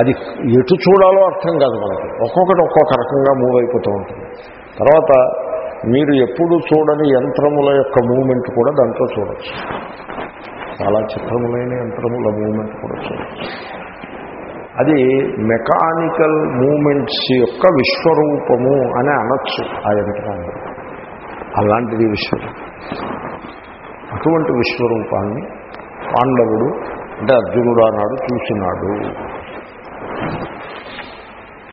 అది ఎటు చూడాలో అర్థం కాదు మనకి. ఒక్కొక్కటి ఒక్కొక్క రకంగా మూవ్ అయిపోతూ ఉంటుంది. తర్వాత మీరు ఎప్పుడు చూడని యంత్రముల యొక్క మూమెంట్ కూడా దాంట్లో చూడవచ్చు చాలా చిత్రములైన యంత్రముల మూమెంట్ కూడా చూడవచ్చు అది మెకానికల్ మూమెంట్స్ యొక్క విశ్వరూపము అని అనొచ్చు ఆ యంత్రాన్ని అలాంటిది విశ్వరూపం. అటువంటి విశ్వరూపాన్ని పాండవుడు అంటే అర్జునుడు అన్నాడు చూసినాడు.